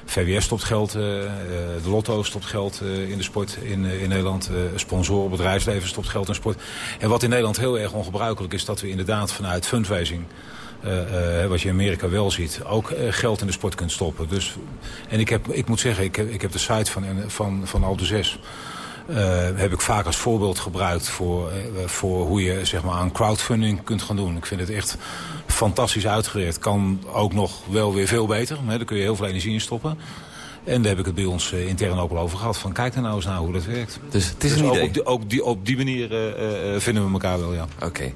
VWS stopt geld, eh, eh, de Lotto stopt geld eh, in de sport in, eh, in Nederland. eh sponsoren, bedrijfsleven stopt geld in sport. En wat in Nederland heel erg ongebruikelijk is, dat we inderdaad vanuit fundraising... eh, eh, wat je in Amerika wel ziet, ook eh, geld in de sport kunt stoppen. Dus, en ik, heb, ik moet zeggen, ik heb, ik heb de site van, van, van Alpe 6 eh, heb ik vaak als voorbeeld gebruikt voor, voor hoe je zeg maar, aan crowdfunding kunt gaan doen. Ik vind het echt fantastisch uitgewerkt. Kan ook nog wel weer veel beter. Hè? Daar kun je heel veel energie in stoppen. En daar heb ik het bij ons intern ook al over gehad. Van kijk daar nou eens naar hoe dat werkt. Dus het is Dus een ook idee. op die, ook die, op die manier vinden we elkaar wel, ja. Oké.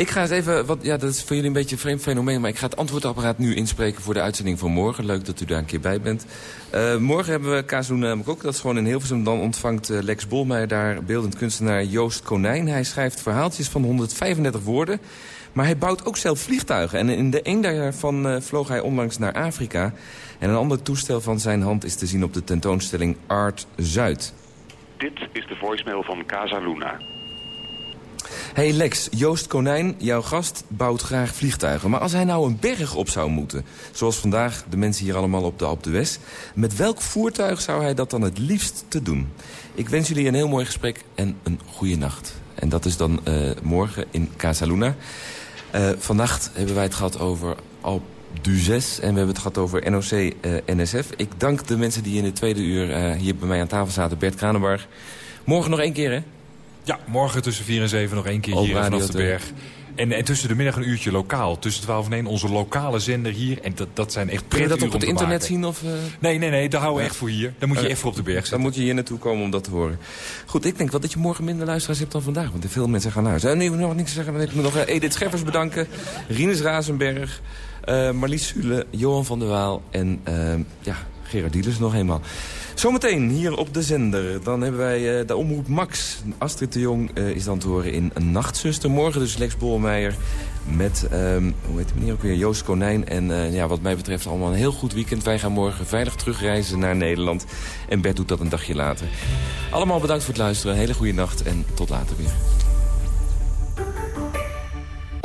Ik ga het even, wat, ja, dat is voor jullie een beetje een vreemd fenomeen... maar ik ga het antwoordapparaat nu inspreken voor de uitzending van morgen. Leuk dat u daar een keer bij bent. Eh, morgen hebben we Kazoen ook. Dat is gewoon in Hilversum. Dan ontvangt eh, Lex Bolmeijer daar beeldend kunstenaar Joost Konijn. Hij schrijft verhaaltjes van 135 woorden. Maar hij bouwt ook zelf vliegtuigen. En in de een daarvan eh, vloog hij onlangs naar Afrika. En een ander toestel van zijn hand is te zien op de tentoonstelling Art Zuid. Dit is de voicemail van Casa Luna. Hey Lex, Joost Konijn, jouw gast, bouwt graag vliegtuigen. Maar als hij nou een berg op zou moeten, zoals vandaag de mensen hier allemaal op de Alpe d'Huez... met welk voertuig zou hij dat dan het liefst te doen? Ik wens jullie een heel mooi gesprek en een goede nacht. En dat is dan eh, morgen in Casa Luna. Eh, vannacht hebben wij het gehad over Alpe d'Huez en we hebben het gehad over NOC-NSF. Ik dank de mensen die in de tweede uur eh, hier bij mij aan tafel zaten. Bert Kranenbarg. Morgen nog één keer, hè? Ja, morgen tussen 4 en 7 nog één keer Op hier Radio vanaf de 2. berg. En, en tussen de middag een uurtje lokaal. Tussen 12 en 1 onze lokale zender hier. En dat, dat zijn echt Kun je dat prettige op het internet maken. zien? Of, eh? Nee, nee, nee, daar houden we echt voor hier. Dan moet je Eh, echt voor op de berg Dan zitten. moet je hier naartoe komen om dat te horen. Goed, ik denk wel dat je morgen minder luisteraars hebt dan vandaag. Want veel mensen gaan naar huis. En nu nog niks te zeggen. Dan ik moet nog eh, Edith Scheffers bedanken. Rinus Razenberg. eh, Marlies Sule. Johan van der Waal. En eh, ja, Gerard Dielers nog eenmaal. Zometeen hier op de zender. Dan hebben wij eh, de omroep Max. Astrid de Jong eh, is dan te horen in Nachtzuster. Morgen dus Lex Bolmeijer met, ehm, hoe heet de meneer ook weer, Joost Konijn. En eh, ja, wat mij betreft allemaal een heel goed weekend. Wij gaan morgen veilig terugreizen naar Nederland. En Bert doet dat een dagje later. Allemaal bedankt voor het luisteren. Een hele goede nacht en tot later weer.